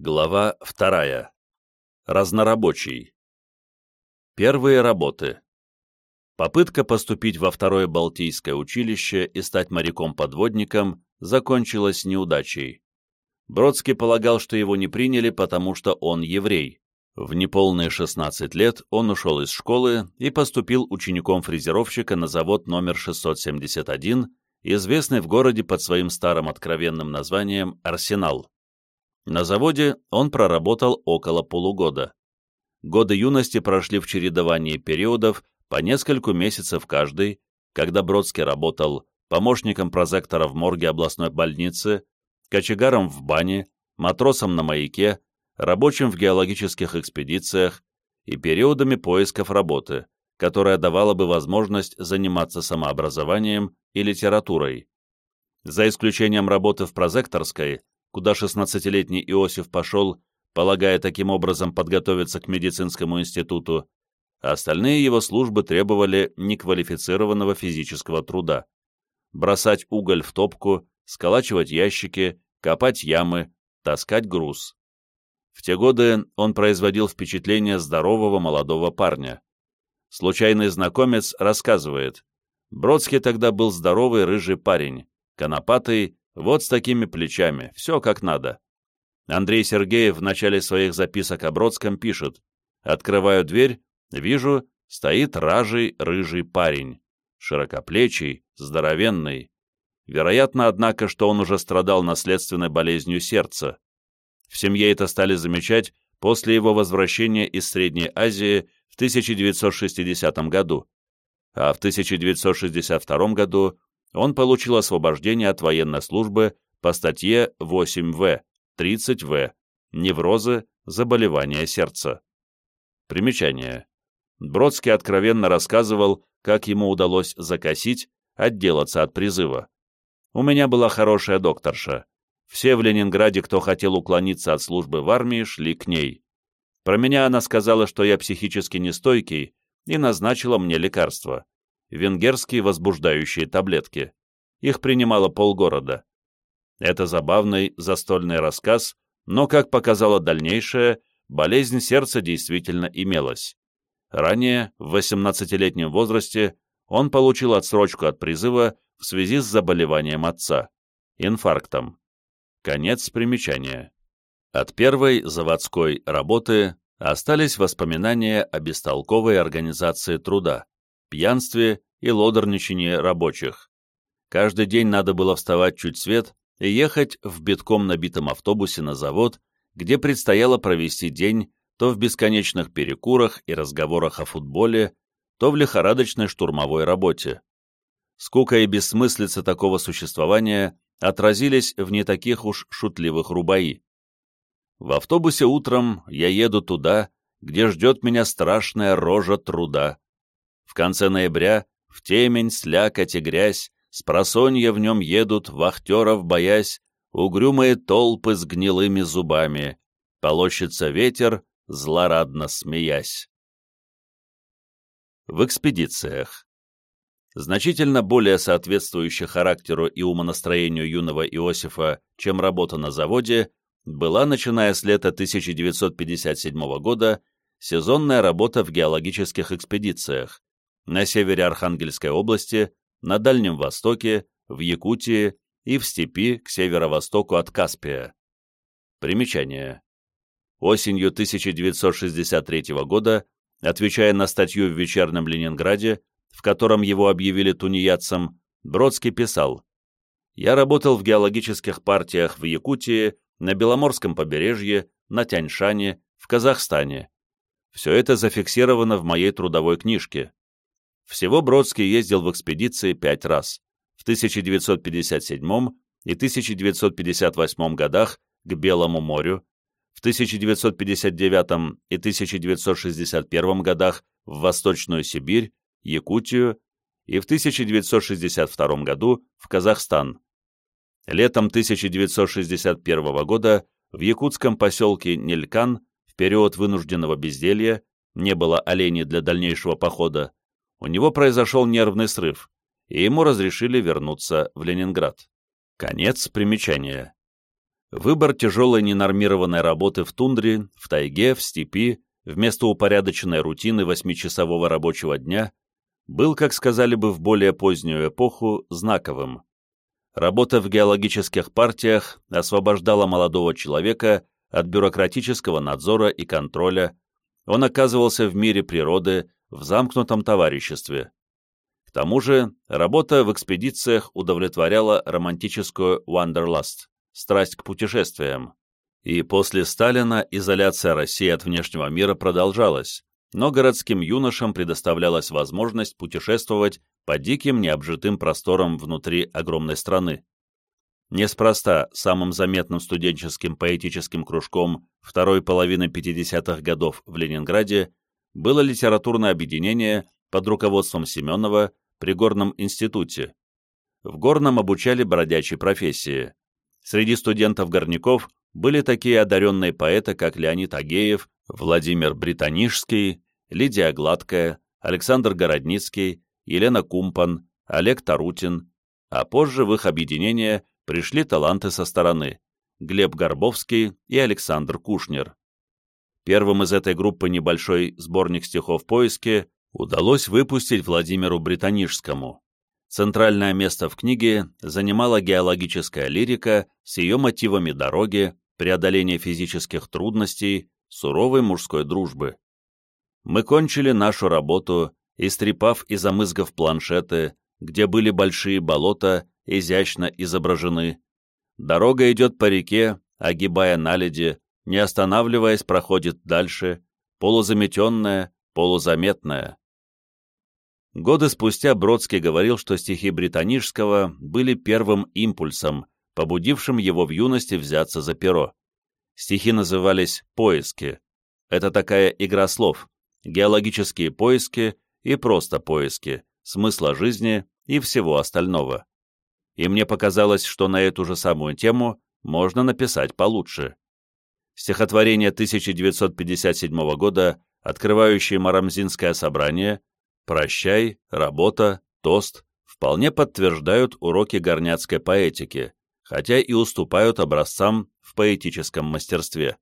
Глава вторая. Разнорабочий. Первые работы. Попытка поступить во второе Балтийское училище и стать моряком-подводником закончилась неудачей. Бродский полагал, что его не приняли, потому что он еврей. В неполные 16 лет он ушел из школы и поступил учеником фрезеровщика на завод номер 671, известный в городе под своим старым откровенным названием «Арсенал». На заводе он проработал около полугода. Годы юности прошли в чередовании периодов по нескольку месяцев каждый, когда Бродский работал помощником прозектора в морге областной больницы, кочегаром в бане, матросом на маяке, рабочим в геологических экспедициях и периодами поисков работы, которая давала бы возможность заниматься самообразованием и литературой. За исключением работы в прозекторской, куда 16-летний Иосиф пошел, полагая таким образом подготовиться к медицинскому институту, а остальные его службы требовали неквалифицированного физического труда. Бросать уголь в топку, сколачивать ящики, копать ямы, таскать груз. В те годы он производил впечатление здорового молодого парня. Случайный знакомец рассказывает, Бродский тогда был здоровый рыжий парень, конопатый, вот с такими плечами, все как надо. Андрей Сергеев в начале своих записок о Бродском пишет «Открываю дверь, вижу, стоит ражий рыжий парень, широкоплечий, здоровенный. Вероятно, однако, что он уже страдал наследственной болезнью сердца. В семье это стали замечать после его возвращения из Средней Азии в 1960 году, а в 1962 году он получил освобождение от военной службы по статье 8В, 30В «Неврозы, заболевания сердца». Примечание. Бродский откровенно рассказывал, как ему удалось закосить, отделаться от призыва. «У меня была хорошая докторша. Все в Ленинграде, кто хотел уклониться от службы в армии, шли к ней. Про меня она сказала, что я психически нестойкий, и назначила мне лекарства венгерские возбуждающие таблетки. Их принимало полгорода. Это забавный застольный рассказ, но, как показало дальнейшее, болезнь сердца действительно имелась. Ранее, в 18-летнем возрасте, он получил отсрочку от призыва в связи с заболеванием отца – инфарктом. Конец примечания. От первой заводской работы остались воспоминания о бестолковой организации труда, пьянстве и лодорничании рабочих. Каждый день надо было вставать чуть свет и ехать в битком набитом автобусе на завод, где предстояло провести день то в бесконечных перекурах и разговорах о футболе, то в лихорадочной штурмовой работе. Скука и бессмыслица такого существования отразились в не таких уж шутливых рубаи. В автобусе утром я еду туда, где ждет меня страшная рожа труда, конце ноября, в темень, слякоть и грязь, с просонья в нем едут, вахтеров боясь, угрюмые толпы с гнилыми зубами. Полощется ветер, злорадно смеясь. В экспедициях. Значительно более соответствующая характеру и умонастроению юного Иосифа, чем работа на заводе, была, начиная с лета 1957 года, сезонная работа в геологических экспедициях, на севере Архангельской области, на Дальнем Востоке, в Якутии и в степи к северо-востоку от Каспия. Примечание. Осенью 1963 года, отвечая на статью в «Вечернем Ленинграде», в котором его объявили тунеядцем, Бродский писал «Я работал в геологических партиях в Якутии, на Беломорском побережье, на Тяньшане, в Казахстане. Все это зафиксировано в моей трудовой книжке. Всего Бродский ездил в экспедиции пять раз, в 1957 и 1958 годах к Белому морю, в 1959 и 1961 годах в Восточную Сибирь, Якутию и в 1962 году в Казахстан. Летом 1961 года в якутском поселке Нелькан в период вынужденного безделья не было оленей для дальнейшего похода, у него произошел нервный срыв, и ему разрешили вернуться в Ленинград. Конец примечания. Выбор тяжелой ненормированной работы в тундре, в тайге, в степи, вместо упорядоченной рутины восьмичасового рабочего дня, был, как сказали бы в более позднюю эпоху, знаковым. Работа в геологических партиях освобождала молодого человека от бюрократического надзора и контроля, он оказывался в мире природы, в замкнутом товариществе. К тому же, работа в экспедициях удовлетворяла романтическую «Wanderlust» — страсть к путешествиям. И после Сталина изоляция России от внешнего мира продолжалась, но городским юношам предоставлялась возможность путешествовать по диким необжитым просторам внутри огромной страны. Неспроста самым заметным студенческим поэтическим кружком второй половины 50-х годов в Ленинграде было литературное объединение под руководством Семенова при Горном институте. В Горном обучали бродячей профессии. Среди студентов-горняков были такие одаренные поэты, как Леонид Агеев, Владимир Британишский, Лидия Гладкая, Александр Городницкий, Елена Кумпан, Олег Тарутин, а позже в их объединение пришли таланты со стороны – Глеб Горбовский и Александр Кушнер. Первым из этой группы небольшой сборник стихов «Поиски» удалось выпустить Владимиру Британишскому. Центральное место в книге занимала геологическая лирика с ее мотивами дороги, преодоления физических трудностей, суровой мужской дружбы. Мы кончили нашу работу, истрепав и замызгав планшеты, где были большие болота, изящно изображены. Дорога идет по реке, огибая наледи, не останавливаясь, проходит дальше, полузаметенная, полузаметная. Годы спустя Бродский говорил, что стихи Британишского были первым импульсом, побудившим его в юности взяться за перо. Стихи назывались «Поиски». Это такая игра слов, геологические поиски и просто поиски, смысла жизни и всего остального. И мне показалось, что на эту же самую тему можно написать получше. Стихотворение 1957 года, открывающее Марамзинское собрание, «Прощай», «Работа», «Тост» вполне подтверждают уроки горняцкой поэтики, хотя и уступают образцам в поэтическом мастерстве.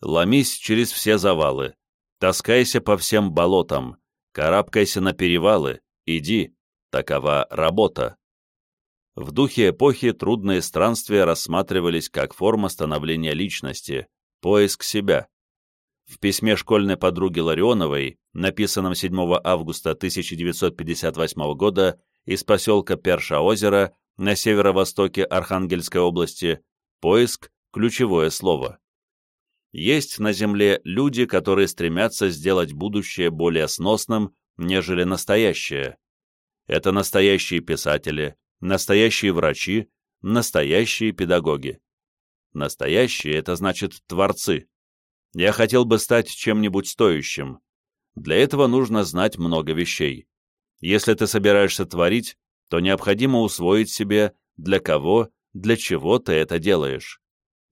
Ломись через все завалы, таскайся по всем болотам, карабкайся на перевалы, иди, такова работа. В духе эпохи трудные странствия рассматривались как форма становления личности, поиск себя. В письме школьной подруги Ларионовой, написанном 7 августа 1958 года из поселка Перша-озера на северо-востоке Архангельской области, поиск – ключевое слово. Есть на Земле люди, которые стремятся сделать будущее более сносным, нежели настоящее. Это настоящие писатели, настоящие врачи, настоящие педагоги. Настоящие – это значит творцы. Я хотел бы стать чем-нибудь стоящим. Для этого нужно знать много вещей. Если ты собираешься творить, то необходимо усвоить себе, для кого, для чего ты это делаешь.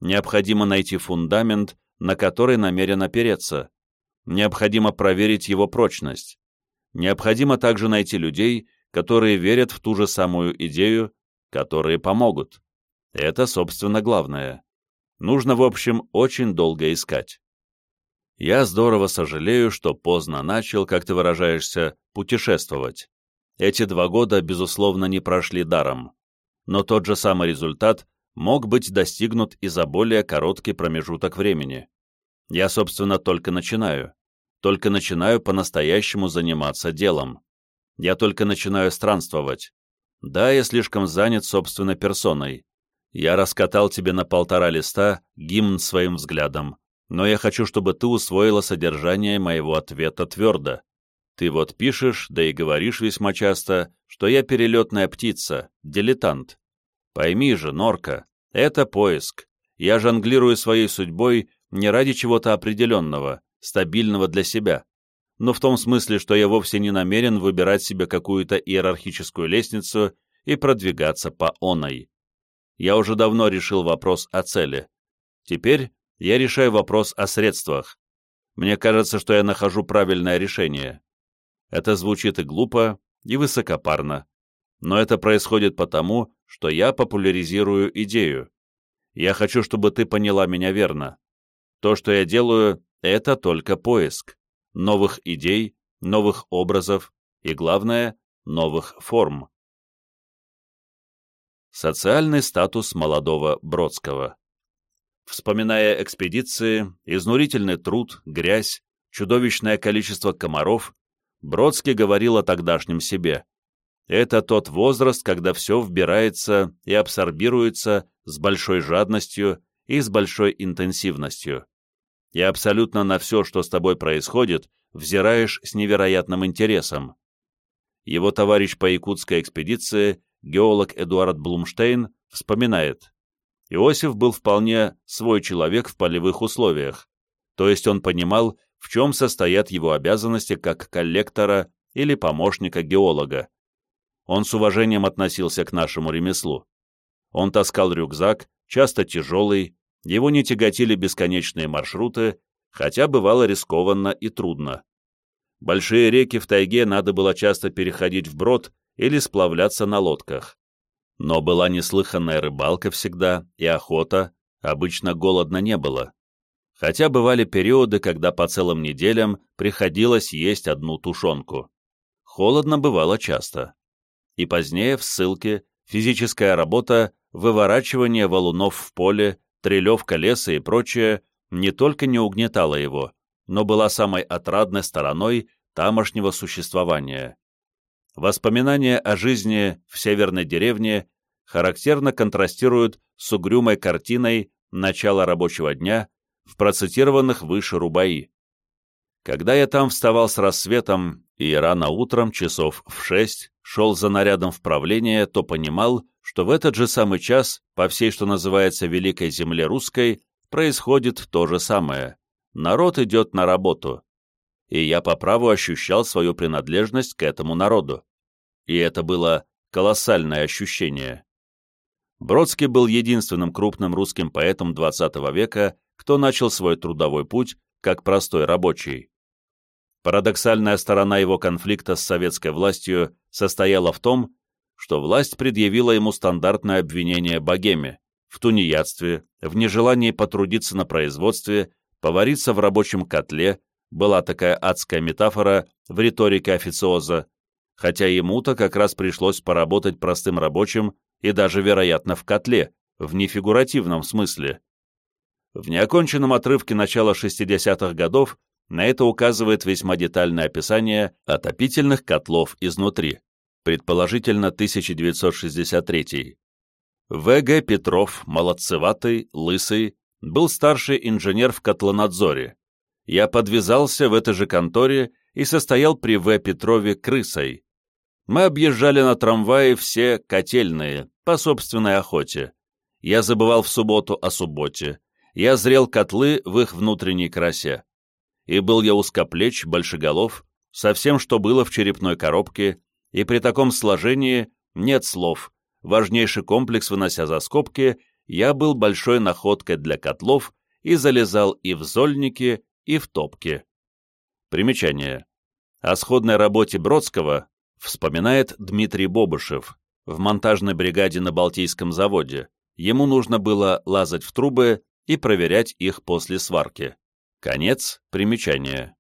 Необходимо найти фундамент, на который намерен опереться. Необходимо проверить его прочность. Необходимо также найти людей, которые верят в ту же самую идею, которые помогут. Это, собственно, главное. Нужно, в общем, очень долго искать. Я здорово сожалею, что поздно начал, как ты выражаешься, путешествовать. Эти два года, безусловно, не прошли даром. Но тот же самый результат мог быть достигнут и за более короткий промежуток времени. Я, собственно, только начинаю. Только начинаю по-настоящему заниматься делом. Я только начинаю странствовать. Да, я слишком занят собственной персоной. Я раскатал тебе на полтора листа гимн своим взглядом, но я хочу, чтобы ты усвоила содержание моего ответа твердо. Ты вот пишешь, да и говоришь весьма часто, что я перелетная птица, дилетант. Пойми же, Норка, это поиск. Я жонглирую своей судьбой не ради чего-то определенного, стабильного для себя, но в том смысле, что я вовсе не намерен выбирать себе какую-то иерархическую лестницу и продвигаться по оной. Я уже давно решил вопрос о цели. Теперь я решаю вопрос о средствах. Мне кажется, что я нахожу правильное решение. Это звучит и глупо, и высокопарно. Но это происходит потому, что я популяризирую идею. Я хочу, чтобы ты поняла меня верно. То, что я делаю, это только поиск. Новых идей, новых образов и, главное, новых форм. Социальный статус молодого Бродского Вспоминая экспедиции, изнурительный труд, грязь, чудовищное количество комаров, Бродский говорил о тогдашнем себе. Это тот возраст, когда все вбирается и абсорбируется с большой жадностью и с большой интенсивностью. И абсолютно на все, что с тобой происходит, взираешь с невероятным интересом. Его товарищ по якутской экспедиции, геолог Эдуард Блумштейн, вспоминает. Иосиф был вполне свой человек в полевых условиях, то есть он понимал, в чем состоят его обязанности как коллектора или помощника геолога. Он с уважением относился к нашему ремеслу. Он таскал рюкзак, часто тяжелый, его не тяготили бесконечные маршруты, хотя бывало рискованно и трудно. Большие реки в тайге надо было часто переходить вброд или сплавляться на лодках. Но была неслыханная рыбалка всегда и охота, обычно голодно не было. Хотя бывали периоды, когда по целым неделям приходилось есть одну тушенку. Холодно бывало часто. И позднее в ссылке физическая работа, выворачивание валунов в поле, трелевка леса и прочее не только не угнетала его, но была самой отрадной стороной тамошнего существования. Воспоминания о жизни в северной деревне характерно контрастируют с угрюмой картиной начала рабочего дня в процитированных выше рубаи. Когда я там вставал с рассветом и рано утром, часов в шесть, шел за нарядом в правление, то понимал, что в этот же самый час по всей, что называется, Великой Земле Русской, происходит то же самое. Народ идет на работу, и я по праву ощущал свою принадлежность к этому народу. И это было колоссальное ощущение. Бродский был единственным крупным русским поэтом XX века, кто начал свой трудовой путь как простой рабочий. Парадоксальная сторона его конфликта с советской властью состояла в том, что власть предъявила ему стандартное обвинение богеме, в тунеядстве, в нежелании потрудиться на производстве, повариться в рабочем котле, была такая адская метафора в риторике официоза, хотя ему-то как раз пришлось поработать простым рабочим и даже, вероятно, в котле, в нефигуративном смысле. В неоконченном отрывке начала 60-х годов на это указывает весьма детальное описание отопительных котлов изнутри, предположительно 1963 В.Г. Петров, молодцеватый, лысый, был старший инженер в котлонадзоре, я подвязался в этой же конторе и состоял при В. Петрове крысой. Мы объезжали на трамвае все котельные, по собственной охоте. Я забывал в субботу о субботе. Я зрел котлы в их внутренней красе. И был я узкоплеч, большеголов, со всем, что было в черепной коробке, и при таком сложении нет слов. Важнейший комплекс вынося за скобки, я был большой находкой для котлов и залезал и в зольники, и в топке. Примечание. О сходной работе Бродского вспоминает Дмитрий Бобышев в монтажной бригаде на Балтийском заводе. Ему нужно было лазать в трубы и проверять их после сварки. Конец примечания.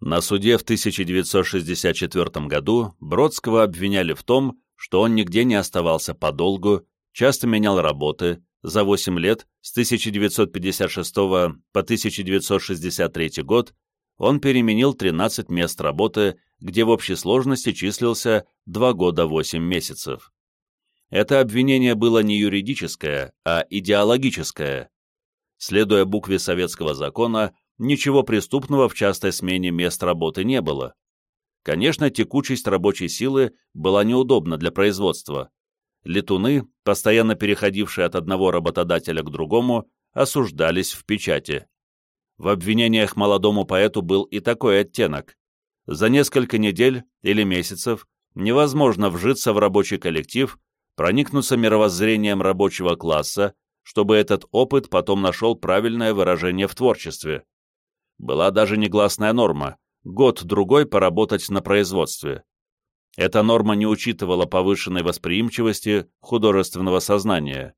На суде в 1964 году Бродского обвиняли в том, что он нигде не оставался подолгу, часто менял работы, за 8 лет, с 1956 по 1963 год, он переменил 13 мест работы, где в общей сложности числился 2 года 8 месяцев. Это обвинение было не юридическое, а идеологическое. Следуя букве советского закона, ничего преступного в частой смене мест работы не было. Конечно, текучесть рабочей силы была неудобна для производства, летуны, постоянно переходившие от одного работодателя к другому, осуждались в печати. В обвинениях молодому поэту был и такой оттенок. За несколько недель или месяцев невозможно вжиться в рабочий коллектив, проникнуться мировоззрением рабочего класса, чтобы этот опыт потом нашел правильное выражение в творчестве. Была даже негласная норма – год-другой поработать на производстве. Эта норма не учитывала повышенной восприимчивости художественного сознания.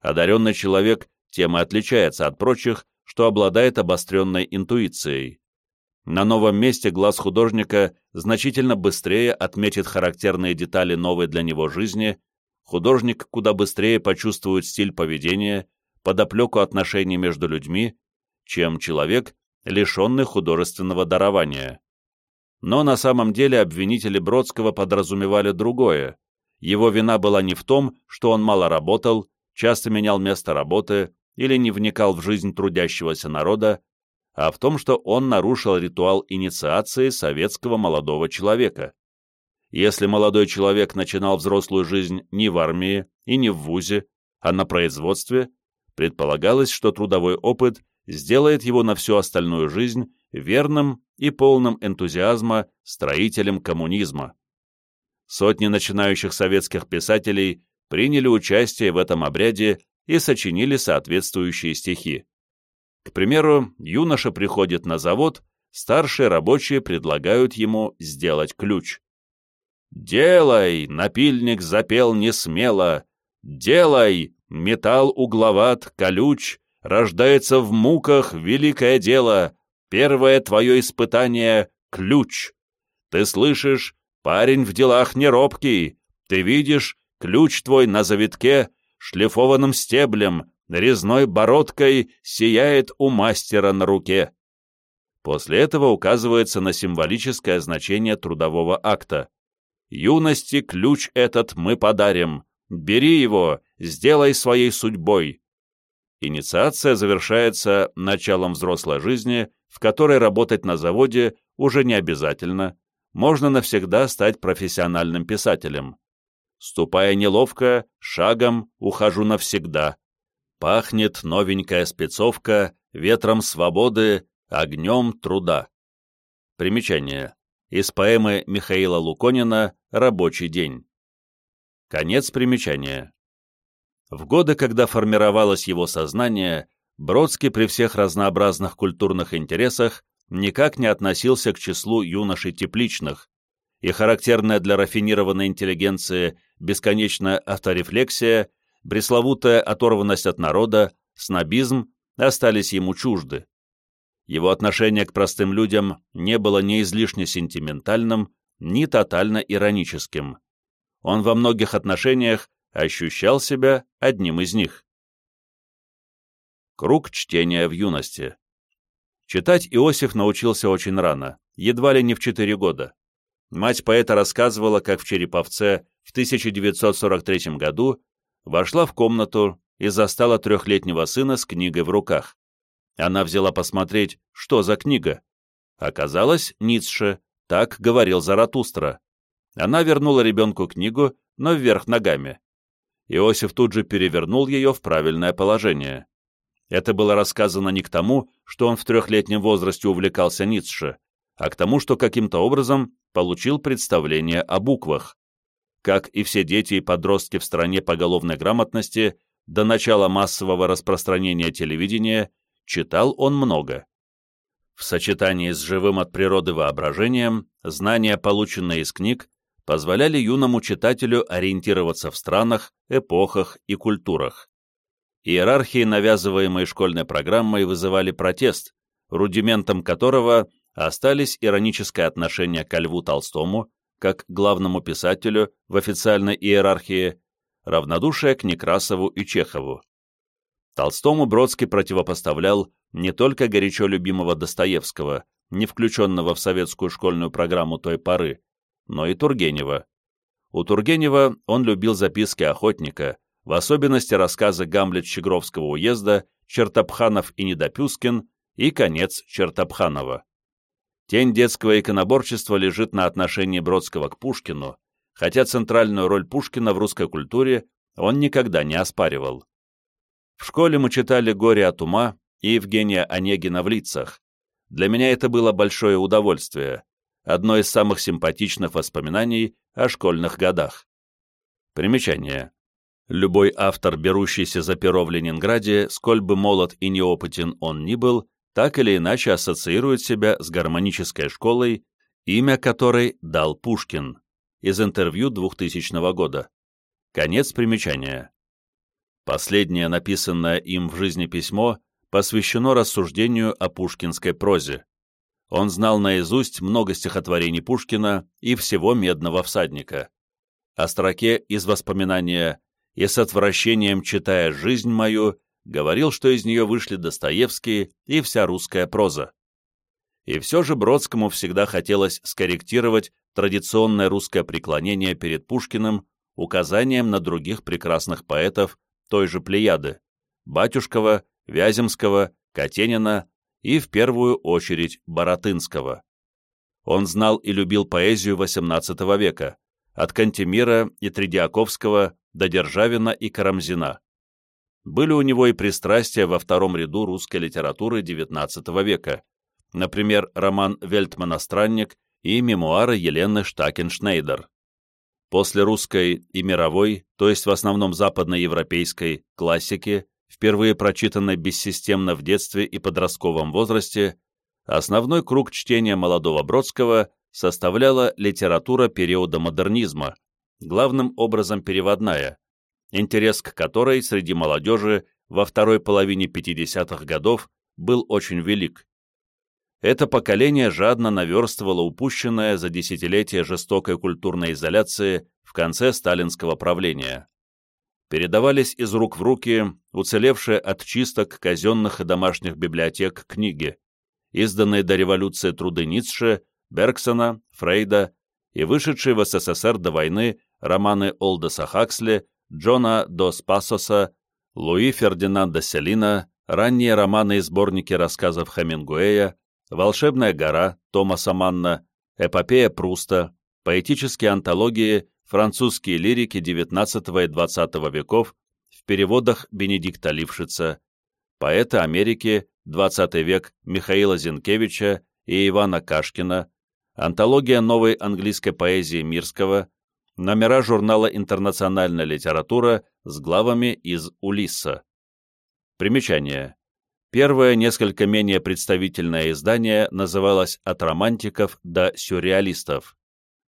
Одаренный человек тем и отличается от прочих, что обладает обостренной интуицией. На новом месте глаз художника значительно быстрее отметит характерные детали новой для него жизни, художник куда быстрее почувствует стиль поведения, подоплеку отношений между людьми, чем человек, лишенный художественного дарования. Но на самом деле обвинители Бродского подразумевали другое. Его вина была не в том, что он мало работал, часто менял место работы или не вникал в жизнь трудящегося народа, а в том, что он нарушил ритуал инициации советского молодого человека. Если молодой человек начинал взрослую жизнь не в армии и не в ВУЗе, а на производстве, предполагалось, что трудовой опыт сделает его на всю остальную жизнь верным и полным энтузиазма строителем коммунизма. Сотни начинающих советских писателей приняли участие в этом обряде и сочинили соответствующие стихи. К примеру, юноша приходит на завод, старшие рабочие предлагают ему сделать ключ. «Делай!» — напильник запел несмело. «Делай!» — металл угловат, колюч, рождается в муках великое дело. Первое твое испытание — ключ. Ты слышишь, парень в делах не робкий. Ты видишь, ключ твой на завитке, шлифованным стеблем, резной бородкой сияет у мастера на руке. После этого указывается на символическое значение трудового акта. «Юности ключ этот мы подарим. Бери его, сделай своей судьбой». Инициация завершается началом взрослой жизни, в которой работать на заводе уже не обязательно, можно навсегда стать профессиональным писателем. Ступая неловко, шагом ухожу навсегда. Пахнет новенькая спецовка ветром свободы, огнем труда. Примечание. Из поэмы Михаила Луконина «Рабочий день». Конец примечания. В годы, когда формировалось его сознание, Бродский при всех разнообразных культурных интересах никак не относился к числу юношей тепличных, и характерная для рафинированной интеллигенции бесконечная авторефлексия пресловутая оторванность от народа, снобизм остались ему чужды. Его отношение к простым людям не было ни излишне сентиментальным, ни тотально ироническим. Он во многих отношениях ощущал себя одним из них. Круг чтения в юности. Читать Иосиф научился очень рано, едва ли не в четыре года. Мать поэта рассказывала, как в Череповце в 1943 году вошла в комнату и застала трехлетнего сына с книгой в руках. Она взяла посмотреть, что за книга. Оказалось, Ницше, так говорил Заратустра. Она вернула ребенку книгу, но вверх ногами. Иосиф тут же перевернул ее в правильное положение. Это было рассказано не к тому, что он в трехлетнем возрасте увлекался Ницше, а к тому, что каким-то образом получил представление о буквах как и все дети и подростки в стране поголовной грамотности, до начала массового распространения телевидения, читал он много. В сочетании с живым от природы воображением, знания, полученные из книг, позволяли юному читателю ориентироваться в странах, эпохах и культурах. Иерархии, навязываемые школьной программой, вызывали протест, рудиментом которого остались ироническое отношение ко Льву Толстому, как главному писателю в официальной иерархии, равнодушие к Некрасову и Чехову. Толстому Бродский противопоставлял не только горячо любимого Достоевского, не включенного в советскую школьную программу той поры, но и Тургенева. У Тургенева он любил записки охотника, в особенности рассказы Гамлет Щегровского уезда, Чертопханов и Недопюскин и конец Чертопханова. Тень детского иконоборчества лежит на отношении Бродского к Пушкину, хотя центральную роль Пушкина в русской культуре он никогда не оспаривал. В школе мы читали «Горе от ума» и Евгения Онегина в лицах. Для меня это было большое удовольствие, одно из самых симпатичных воспоминаний о школьных годах. Примечание. Любой автор, берущийся за перо в Ленинграде, сколь бы молод и неопытен он ни был, так или иначе ассоциирует себя с гармонической школой, имя которой дал Пушкин, из интервью 2000 года. Конец примечания. Последнее, написанное им в жизни письмо, посвящено рассуждению о пушкинской прозе. Он знал наизусть много стихотворений Пушкина и всего «Медного всадника». О строке из воспоминания «И с отвращением читая жизнь мою» говорил, что из нее вышли Достоевский и вся русская проза. И все же Бродскому всегда хотелось скорректировать традиционное русское преклонение перед Пушкиным указанием на других прекрасных поэтов той же Плеяды – Батюшкова, Вяземского, Катенина и, в первую очередь, Боротынского. Он знал и любил поэзию XVIII века, от Кантемира и Тредиаковского до Державина и Карамзина. Были у него и пристрастия во втором ряду русской литературы XIX века, например, роман «Вельтмана странник» и мемуары Елены Штакеншнейдер. После русской и мировой, то есть в основном западноевропейской, классики, впервые прочитанной бессистемно в детстве и подростковом возрасте, основной круг чтения молодого Бродского составляла литература периода модернизма, главным образом переводная, интерес к которой среди молодежи во второй половине 50-х годов был очень велик. Это поколение жадно наверстывало упущенное за десятилетия жестокой культурной изоляции в конце сталинского правления. Передавались из рук в руки уцелевшие от чисток казенных и домашних библиотек книги, изданные до революции труды Ницше, Бергсона, Фрейда и вышедшие в СССР до войны романы Олдоса Хаксли, Джона Дос Пасоса, Луи Фердинанда Селина, ранние романы и сборники рассказов Хемингуэя, «Волшебная гора» Томаса Манна, эпопея Пруста, поэтические антологии, французские лирики XIX и XX веков в переводах Бенедикта Лившица, поэты Америки, XX век Михаила Зинкевича и Ивана Кашкина, антология новой английской поэзии Мирского, номера журнала «Интернациональная литература» с главами из Улисса. Примечание. Первое, несколько менее представительное издание называлось «От романтиков до сюрреалистов».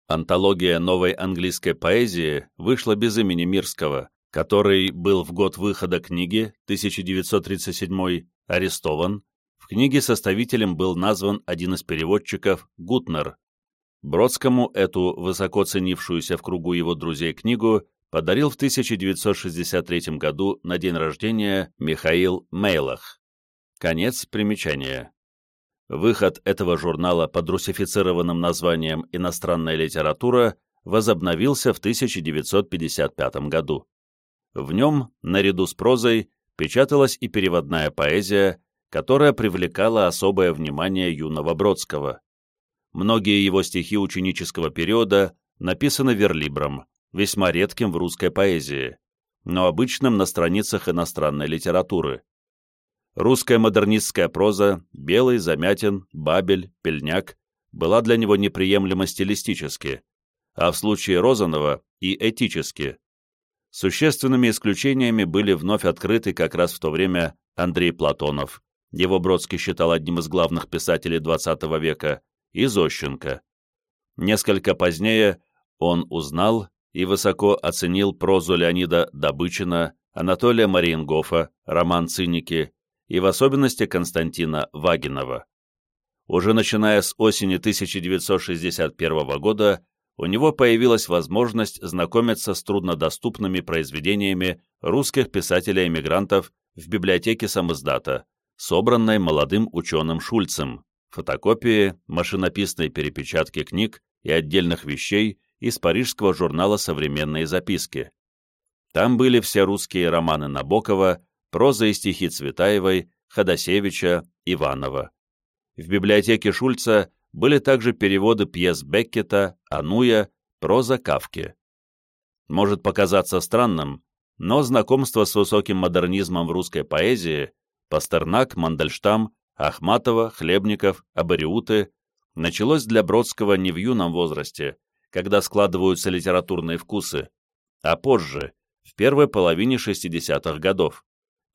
Антология новой английской поэзии вышла без имени Мирского, который был в год выхода книги, 1937 арестован. В книге составителем был назван один из переводчиков Гутнер. Бродскому эту высоко ценившуюся в кругу его друзей книгу подарил в 1963 году на день рождения Михаил Мейлах. Конец примечания. Выход этого журнала под русифицированным названием «Иностранная литература» возобновился в 1955 году. В нем, наряду с прозой, печаталась и переводная поэзия, которая привлекала особое внимание юного Бродского. Многие его стихи ученического периода написаны верлибром, весьма редким в русской поэзии, но обычным на страницах иностранной литературы. Русская модернистская проза, Белый, Замятин, Бабель, Пельняк была для него неприемлема стилистически, а в случае Розанова и этически. Существенными исключениями были вновь открыты как раз в то время Андрей Платонов, его Бродский считал одним из главных писателей XX века, и Зощенко. Несколько позднее он узнал и высоко оценил прозу Леонида Добычина, Анатолия Мариенгофа, роман «Циники», и в особенности Константина Вагинова. Уже начиная с осени 1961 года у него появилась возможность знакомиться с труднодоступными произведениями русских писателей-эмигрантов в библиотеке самоздата, собранной молодым ученым Шульцем, фотокопии, машинописные перепечатки книг и отдельных вещей из парижского журнала «Современные записки». Там были все русские романы Набокова, проза и стихи Цветаевой, Ходосевича, Иванова. В библиотеке Шульца были также переводы пьес Беккета, Ануя, проза Кавки. Может показаться странным, но знакомство с высоким модернизмом в русской поэзии Пастернак, Мандельштам, Ахматова, Хлебников, Абариуты началось для Бродского не в юном возрасте, когда складываются литературные вкусы, а позже, в первой половине 60-х годов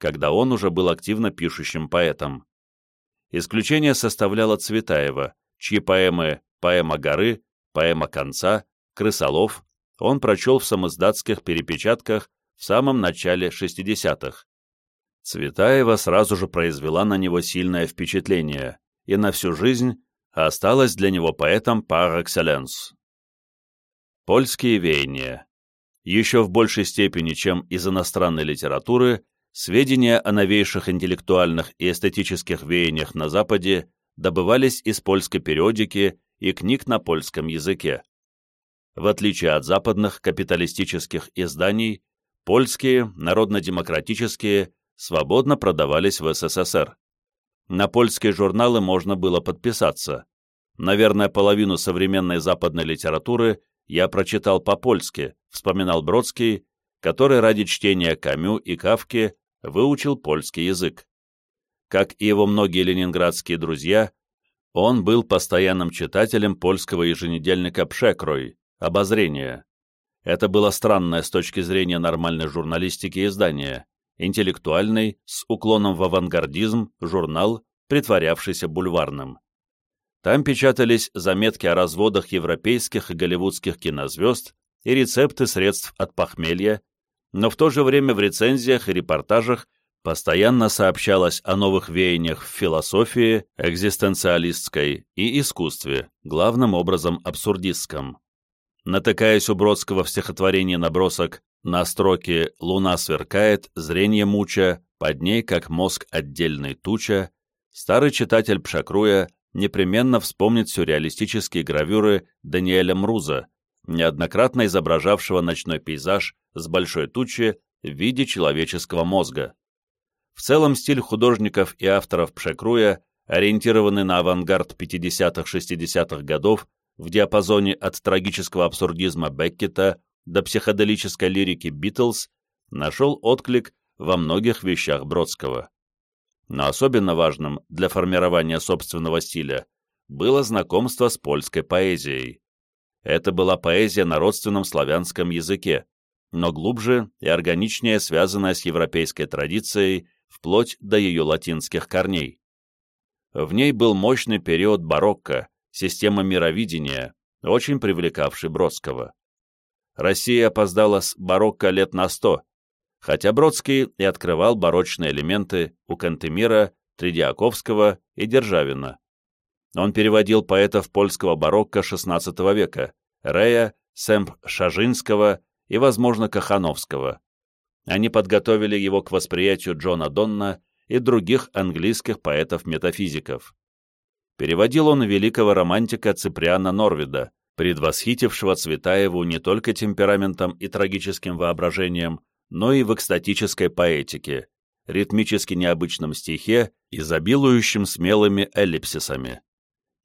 когда он уже был активно пишущим поэтом. Исключение составляла Цветаева, чьи поэмы «Поэма горы», «Поэма конца», «Крысолов» он прочел в самоздатских перепечатках в самом начале 60-х. Цветаева сразу же произвела на него сильное впечатление и на всю жизнь осталась для него поэтом par excellence. Польские веяния. Еще в большей степени, чем из иностранной литературы, сведения о новейших интеллектуальных и эстетических веяниях на Западе добывались из польской периодики и книг на польском языке. В отличие от западных капиталистических изданий, польские, народно-демократические, свободно продавались в СССР. На польские журналы можно было подписаться. Наверное, половину современной западной литературы я прочитал по-польски, вспоминал Бродский, который ради чтения Камю и Кавки выучил польский язык. Как и его многие ленинградские друзья, он был постоянным читателем польского еженедельника «Пшекрой» «Обозрение». Это было странное с точки зрения нормальной журналистики издание, интеллектуальный, с уклоном в авангардизм, журнал, притворявшийся бульварным. Там печатались заметки о разводах европейских и голливудских кинозвезд и рецепты средств от похмелья, но в то же время в рецензиях и репортажах постоянно сообщалось о новых веяниях в философии, экзистенциалистской и искусстве, главным образом абсурдистском. Натыкаясь у Бродского в стихотворении набросок на строке «Луна сверкает, зрение муча, под ней, как мозг отдельной туча», старый читатель Пшакруя непременно вспомнит сюрреалистические гравюры Даниэля Мруза, неоднократно изображавшего ночной пейзаж с большой тучи в виде человеческого мозга. В целом стиль художников и авторов Пшекруя, ориентированный на авангард 50-60-х годов в диапазоне от трагического абсурдизма Беккета до психоделической лирики Битлз, нашел отклик во многих вещах Бродского. Но особенно важным для формирования собственного стиля было знакомство с польской поэзией. Это была поэзия на родственном славянском языке, но глубже и органичнее связанная с европейской традицией вплоть до ее латинских корней. В ней был мощный период барокко, система мировидения, очень привлекавший Бродского. Россия опоздала с барокко лет на сто, хотя Бродский и открывал барочные элементы у Кантемира, Тредиаковского и Державина. Он переводил поэтов польского барокко XVI века, Рея, Сэмп-Шажинского и, возможно, Кахановского. Они подготовили его к восприятию Джона Донна и других английских поэтов-метафизиков. Переводил он великого романтика Циприана Норвида, предвосхитившего Цветаеву не только темпераментом и трагическим воображением, но и в экстатической поэтике, ритмически необычном стихе, изобилующем смелыми эллипсисами.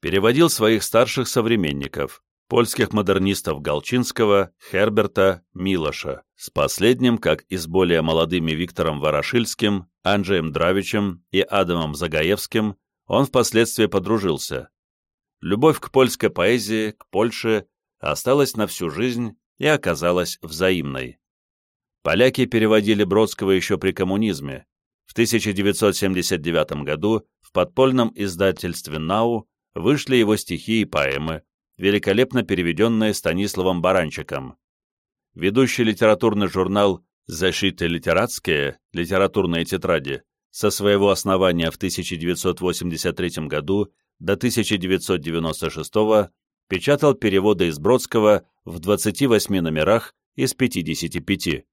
Переводил своих старших современников, польских модернистов Галчинского, Херберта, Милоша, с последним, как и с более молодыми Виктором Ворошильским, Анджеем Дравичем и Адамом Загаевским, он впоследствии подружился. Любовь к польской поэзии, к Польше, осталась на всю жизнь и оказалась взаимной. Поляки переводили Бродского еще при коммунизме. В 1979 году в подпольном издательстве «Нау» вышли его стихи и поэмы, великолепно переведенные Станиславом Баранчиком. Ведущий литературный журнал «Защиты литератские» литературные тетради со своего основания в 1983 году до 1996 печатал переводы из Бродского в 28 номерах из 55.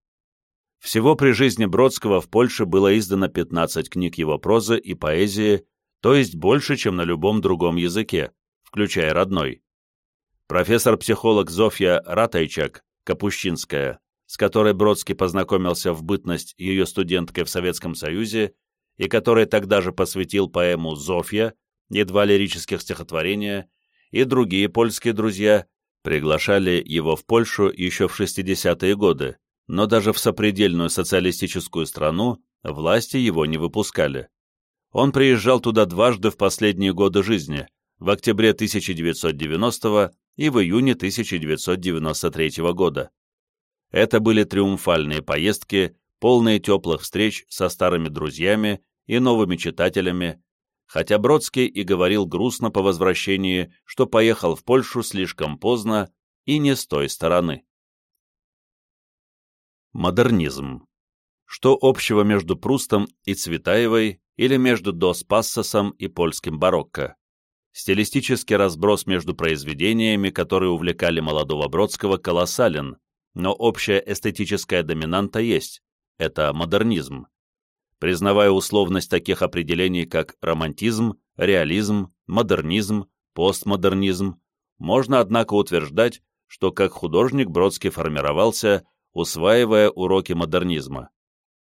Всего при жизни Бродского в Польше было издано 15 книг его прозы и поэзии, то есть больше, чем на любом другом языке, включая родной. Профессор-психолог Зофья Ратайчак, Капущинская, с которой Бродский познакомился в бытность ее студенткой в Советском Союзе и которой тогда же посвятил поэму «Зофья» и два лирических стихотворения, и другие польские друзья приглашали его в Польшу еще в 60-е годы, но даже в сопредельную социалистическую страну власти его не выпускали. Он приезжал туда дважды в последние годы жизни, в октябре 1990 и в июне 1993 года. Это были триумфальные поездки, полные теплых встреч со старыми друзьями и новыми читателями, хотя Бродский и говорил грустно по возвращении, что поехал в Польшу слишком поздно и не с той стороны. Модернизм. Что общего между Прустом и Цветаевой или между Дос Пассосом и польским барокко? Стилистический разброс между произведениями, которые увлекали молодого Бродского, колоссален, но общая эстетическая доминанта есть – это модернизм. Признавая условность таких определений, как романтизм, реализм, модернизм, постмодернизм, можно, однако, утверждать, что как художник Бродский формировался усваивая уроки модернизма.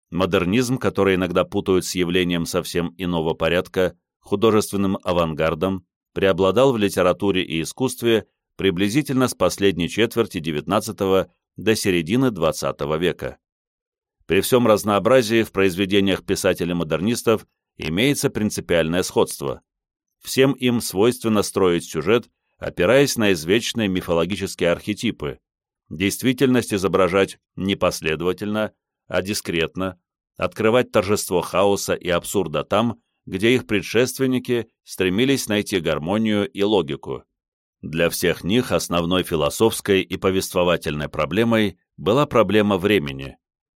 Модернизм, который иногда путают с явлением совсем иного порядка, художественным авангардом, преобладал в литературе и искусстве приблизительно с последней четверти XIX до середины XX века. При всем разнообразии в произведениях писателей-модернистов имеется принципиальное сходство. Всем им свойственно строить сюжет, опираясь на извечные мифологические архетипы, действительность изображать не последовательно, а дискретно, открывать торжество хаоса и абсурда там, где их предшественники стремились найти гармонию и логику. Для всех них основной философской и повествовательной проблемой была проблема времени.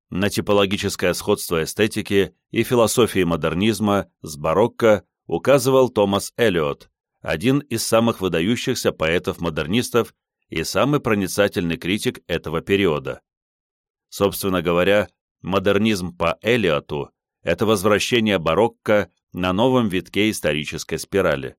На типологическое сходство эстетики и философии модернизма с барокко указывал Томас Эллиот, один из самых выдающихся поэтов-модернистов и самый проницательный критик этого периода. Собственно говоря, модернизм по Элиоту – это возвращение барокко на новом витке исторической спирали.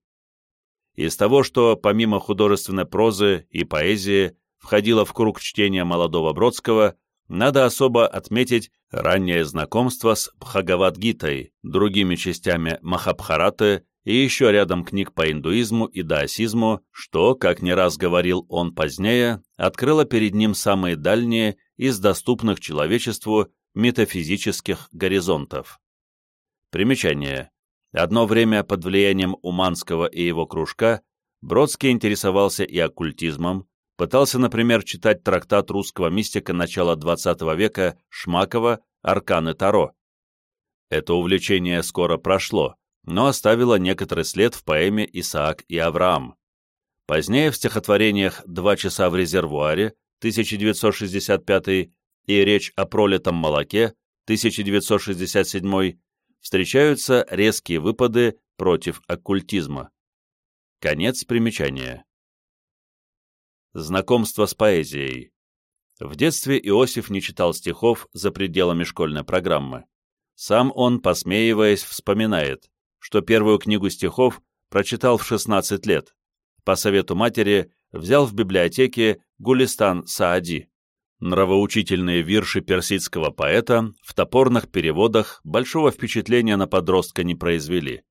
Из того, что помимо художественной прозы и поэзии входило в круг чтения молодого Бродского, надо особо отметить раннее знакомство с Бхагавадгитой, другими частями Махабхараты и еще рядом книг по индуизму и даосизму, что, как не раз говорил он позднее, открыло перед ним самые дальние из доступных человечеству метафизических горизонтов. Примечание. Одно время под влиянием Уманского и его кружка Бродский интересовался и оккультизмом, пытался, например, читать трактат русского мистика начала XX века Шмакова «Арканы Таро». Это увлечение скоро прошло, но оставила некоторый след в поэме «Исаак и Авраам». Позднее в стихотворениях «Два часа в резервуаре» 1965 и «Речь о пролитом молоке» 1967 встречаются резкие выпады против оккультизма. Конец примечания. Знакомство с поэзией. В детстве Иосиф не читал стихов за пределами школьной программы. Сам он, посмеиваясь, вспоминает что первую книгу стихов прочитал в 16 лет. По совету матери взял в библиотеке Гулистан Саади. Нравоучительные вирши персидского поэта в топорных переводах большого впечатления на подростка не произвели.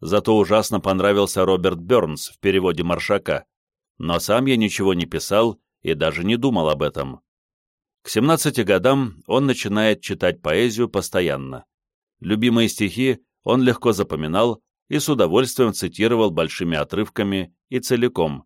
Зато ужасно понравился Роберт Бернс в переводе Маршака. Но сам я ничего не писал и даже не думал об этом. К 17 годам он начинает читать поэзию постоянно. Любимые стихи он легко запоминал и с удовольствием цитировал большими отрывками и целиком.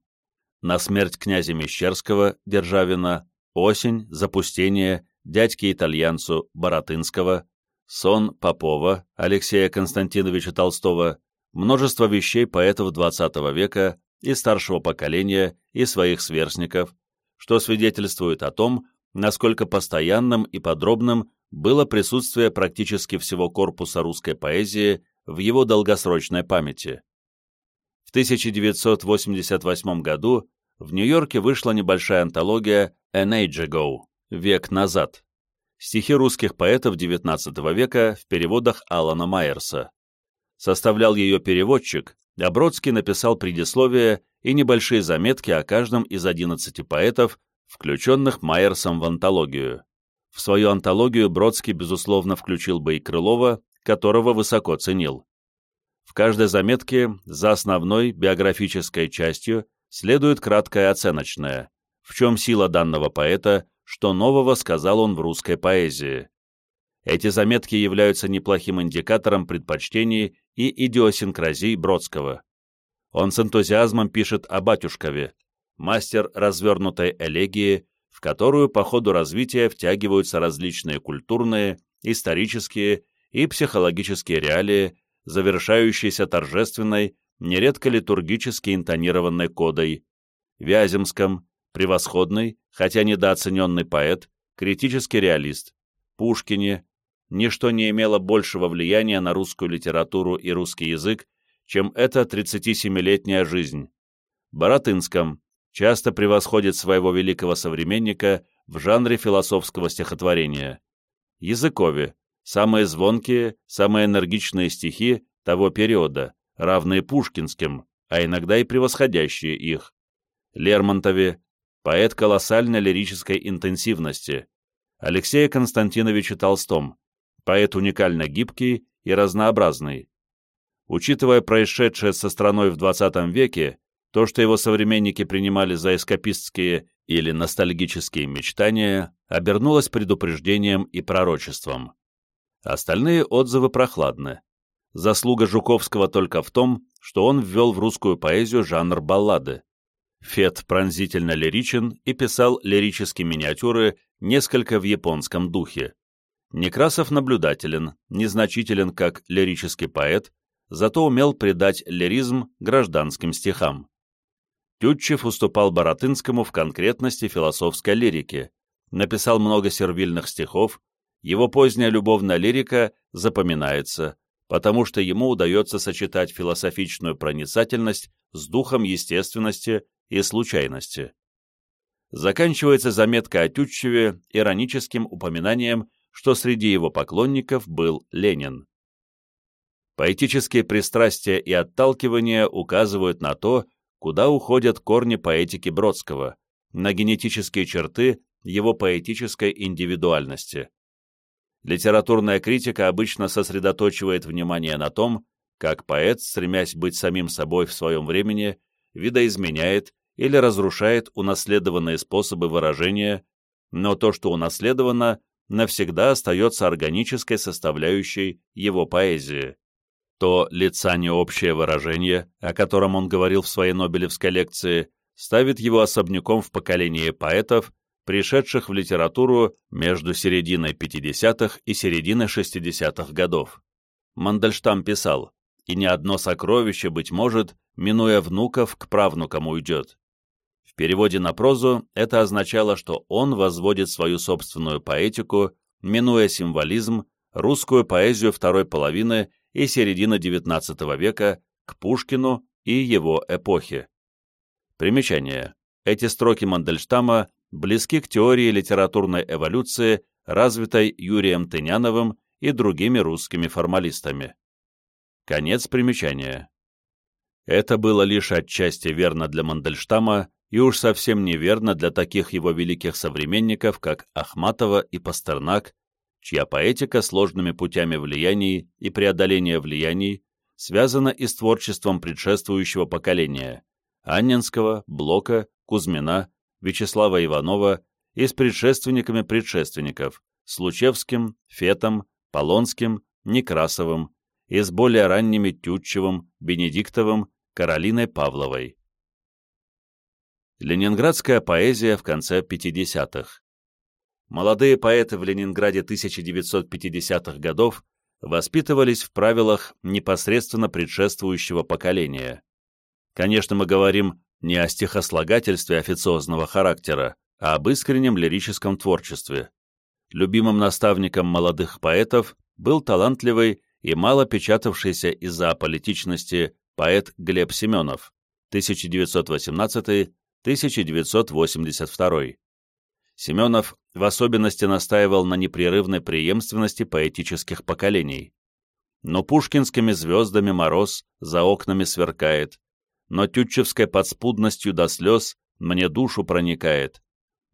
На смерть князя Мещерского, Державина, осень, запустение, дядьки-итальянцу Боротынского, сон Попова, Алексея Константиновича Толстого, множество вещей поэтов XX века и старшего поколения и своих сверстников, что свидетельствует о том, насколько постоянным и подробным было присутствие практически всего корпуса русской поэзии в его долгосрочной памяти. В 1988 году в Нью-Йорке вышла небольшая антология «An Age Ago» — «Век назад». Стихи русских поэтов XIX века в переводах Алана Майерса. Составлял ее переводчик, а Бродский написал предисловие и небольшие заметки о каждом из 11 поэтов, включенных Майерсом в антологию. В свою антологию Бродский, безусловно, включил бы и Крылова, которого высоко ценил. В каждой заметке за основной биографической частью следует краткое оценочное, в чем сила данного поэта, что нового сказал он в русской поэзии. Эти заметки являются неплохим индикатором предпочтений и идиосинкразий Бродского. Он с энтузиазмом пишет о Батюшкове, мастер развернутой элегии, в которую по ходу развития втягиваются различные культурные, исторические и психологические реалии, завершающиеся торжественной, нередко литургически интонированной кодой, Вяземском, превосходный, хотя недооцененный поэт, критический реалист, Пушкине, ничто не имело большего влияния на русскую литературу и русский язык, чем эта 37-летняя жизнь. Баратынском часто превосходит своего великого современника в жанре философского стихотворения. Языкове – самые звонкие, самые энергичные стихи того периода, равные пушкинским, а иногда и превосходящие их. Лермонтове – поэт колоссальной лирической интенсивности. Алексея Константиновича Толстом – поэт уникально гибкий и разнообразный. Учитывая происшедшее со страной в XX веке, то, что его современники принимали за эскапистские или ностальгические мечтания, обернулось предупреждением и пророчеством. Остальные отзывы прохладны. Заслуга Жуковского только в том, что он ввел в русскую поэзию жанр баллады. Фет пронзительно лиричен и писал лирические миниатюры несколько в японском духе. Некрасов наблюдателен, незначителен как лирический поэт, зато умел придать лиризм гражданским стихам. Тютчев уступал Баратынскому в конкретности философской лирики, написал много сервильных стихов, его поздняя любовная лирика запоминается, потому что ему удается сочетать философичную проницательность с духом естественности и случайности. Заканчивается заметка о Тютчеве ироническим упоминанием, что среди его поклонников был Ленин. Поэтические пристрастия и отталкивания указывают на то, куда уходят корни поэтики Бродского, на генетические черты его поэтической индивидуальности. Литературная критика обычно сосредоточивает внимание на том, как поэт, стремясь быть самим собой в своем времени, видоизменяет или разрушает унаследованные способы выражения, но то, что унаследовано, навсегда остается органической составляющей его поэзии. То лица необщее выражение, о котором он говорил в своей Нобелевской лекции, ставит его особняком в поколении поэтов, пришедших в литературу между серединой 50-х и серединой 60-х годов. Мандельштам писал, «И ни одно сокровище, быть может, минуя внуков, к правнукам уйдет». В переводе на прозу это означало, что он возводит свою собственную поэтику, минуя символизм, русскую поэзию второй половины и середины XIX века к Пушкину и его эпохе. Примечание. Эти строки Мандельштама близки к теории литературной эволюции, развитой Юрием Тыняновым и другими русскими формалистами. Конец примечания. Это было лишь отчасти верно для Мандельштама и уж совсем неверно для таких его великих современников, как Ахматова и Пастернак, чья поэтика сложными путями влияний и преодоления влияний связана и с творчеством предшествующего поколения – Анненского, Блока, Кузьмина, Вячеслава Иванова и с предшественниками предшественников – Случевским, Фетом, Полонским, Некрасовым и с более ранними Тютчевым, Бенедиктовым, Каролиной Павловой. Ленинградская поэзия в конце 50-х молодые поэты в Ленинграде 1950-х годов воспитывались в правилах непосредственно предшествующего поколения. Конечно, мы говорим не о стихослагательстве официозного характера, а об искреннем лирическом творчестве. Любимым наставником молодых поэтов был талантливый и мало печатавшийся из-за аполитичности поэт Глеб Семенов 1918-1982. Семенов в особенности настаивал на непрерывной преемственности поэтических поколений. Но пушкинскими звездами мороз за окнами сверкает, но тютчевской подспудностью до слез мне душу проникает,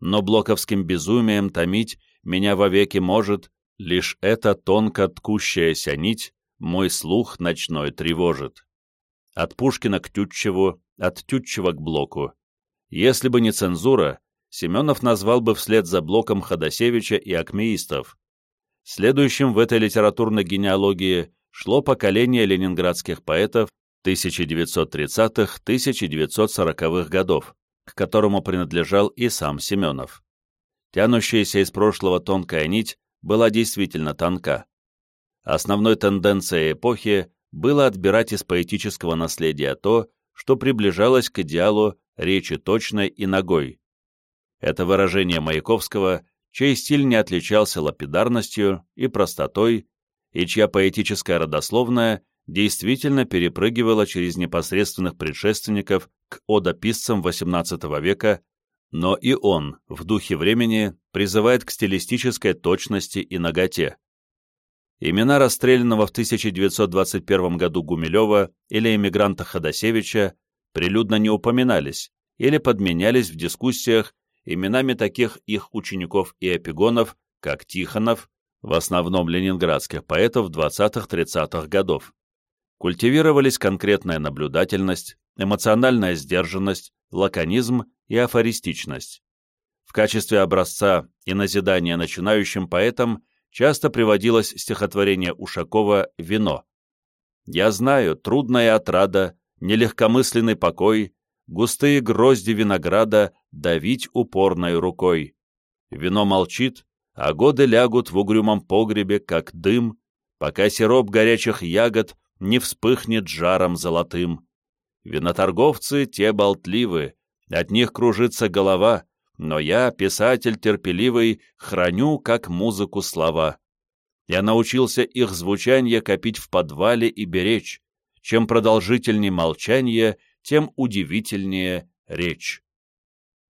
но блоковским безумием томить меня вовеки может, лишь эта тонко ткущаяся нить мой слух ночной тревожит. От Пушкина к Тютчеву, от Тютчева к Блоку. Если бы не цензура, Семенов назвал бы вслед за Блоком Ходосевича и акмеистов. Следующим в этой литературной генеалогии шло поколение ленинградских поэтов 1930-1940-х годов, к которому принадлежал и сам Семенов. Тянущаяся из прошлого тонкая нить была действительно тонка. Основной тенденцией эпохи было отбирать из поэтического наследия то, что приближалось к идеалу речи точной и ногой. Это выражение Маяковского чей стиль не отличался лапидарностью и простотой, и чья поэтическая родословная действительно перепрыгивала через непосредственных предшественников к одописцам XVIII века, но и он, в духе времени, призывает к стилистической точности и наготе. Имена расстрелянного в 1921 году Гумилева или эмигранта Ходосевича прилюдно не упоминались или подменялись в дискуссиях именами таких их учеников и эпигонов, как Тихонов, в основном ленинградских поэтов 20-30-х годов. Культивировались конкретная наблюдательность, эмоциональная сдержанность, лаконизм и афористичность. В качестве образца и назидания начинающим поэтам часто приводилось стихотворение Ушакова «Вино». «Я знаю, трудная отрада, нелегкомысленный покой, густые грозди винограда давить упорной рукой. Вино молчит, а годы лягут в угрюмом погребе, как дым, пока сироп горячих ягод не вспыхнет жаром золотым. Виноторговцы те болтливы, от них кружится голова, но я, писатель терпеливый, храню, как музыку, слова. Я научился их звучание копить в подвале и беречь. Чем продолжительнее молчание, тем удивительнее речь.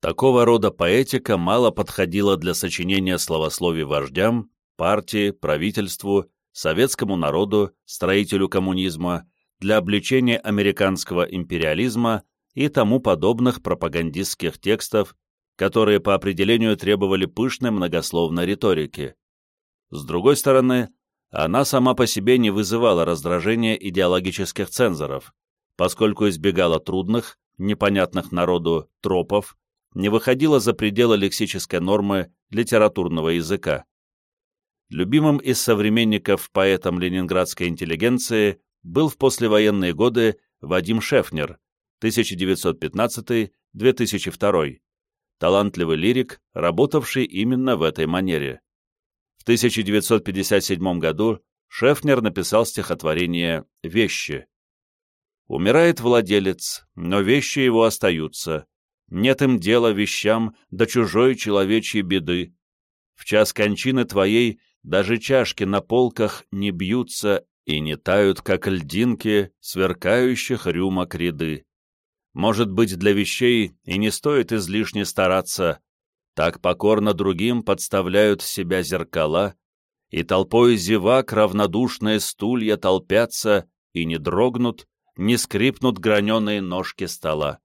Такого рода поэтика мало подходила для сочинения словословий вождям, партии, правительству, советскому народу, строителю коммунизма, для обличения американского империализма и тому подобных пропагандистских текстов, которые по определению требовали пышной многословной риторики. С другой стороны, она сама по себе не вызывала раздражения идеологических цензоров, поскольку избегала трудных, непонятных народу тропов, не выходила за пределы лексической нормы литературного языка. Любимым из современников поэтом ленинградской интеллигенции был в послевоенные годы Вадим Шефнер, 1915-2002, талантливый лирик, работавший именно в этой манере. В 1957 году Шефнер написал стихотворение «Вещи». Умирает владелец, но вещи его остаются. Нет им дела вещам до чужой человечьей беды. В час кончины твоей даже чашки на полках не бьются и не тают, как льдинки, сверкающих рюмок ряды. Может быть, для вещей и не стоит излишне стараться, так покорно другим подставляют себя зеркала, и толпой зевак равнодушные стулья толпятся и не дрогнут, не скрипнут граненые ножки стола.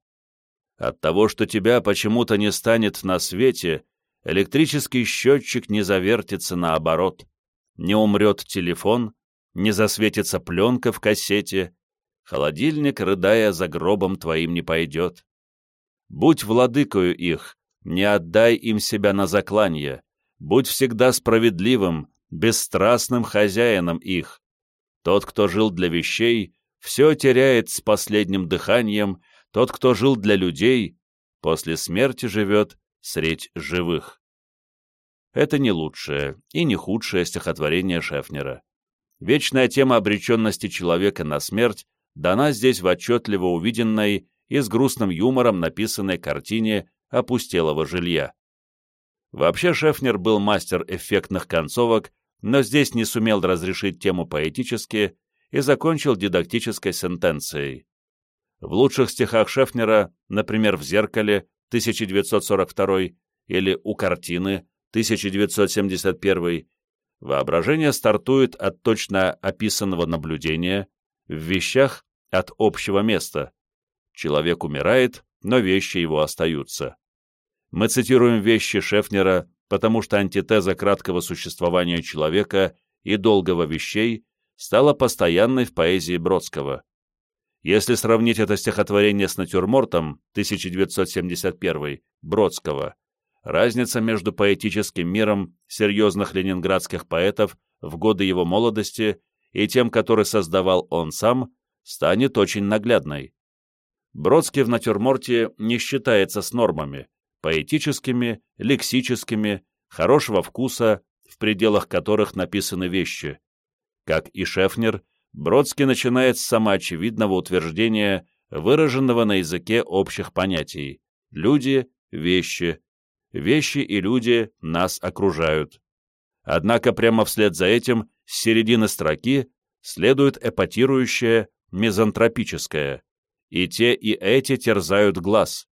От того, что тебя почему-то не станет на свете, электрический счетчик не завертится наоборот, не умрет телефон, не засветится пленка в кассете, холодильник, рыдая, за гробом твоим не пойдет. Будь владыкою их, не отдай им себя на закланье, будь всегда справедливым, бесстрастным хозяином их. Тот, кто жил для вещей, все теряет с последним дыханием, тот, кто жил для людей, после смерти живет средь живых. Это не лучшее и не худшее стихотворение Шефнера. Вечная тема обреченности человека на смерть дана здесь в отчетливо увиденной и с грустным юмором написанной картине опустелого жилья. Вообще Шефнер был мастер эффектных концовок, но здесь не сумел разрешить тему поэтически и закончил дидактической сентенцией. В лучших стихах Шефнера, например, «В зеркале» 1942 или «У картины» 1971, воображение стартует от точно описанного наблюдения, в вещах от общего места. Человек умирает, но вещи его остаются. Мы цитируем вещи Шефнера, потому что антитеза краткого существования человека и долгого вещей стала постоянной в поэзии Бродского. Если сравнить это стихотворение с натюрмортом 1971 Бродского, разница между поэтическим миром серьезных ленинградских поэтов в годы его молодости и тем, который создавал он сам, станет очень наглядной. Бродский в натюрморте не считается с нормами, поэтическими, лексическими, хорошего вкуса, в пределах которых написаны вещи. Как и Шефнер, Бродский начинает с самоочевидного утверждения, выраженного на языке общих понятий «люди», «вещи». вещи и люди нас окружают. Однако прямо вслед за этим, с середины строки, следует эпатирующее, мизантропическое. И те, и эти терзают глаз.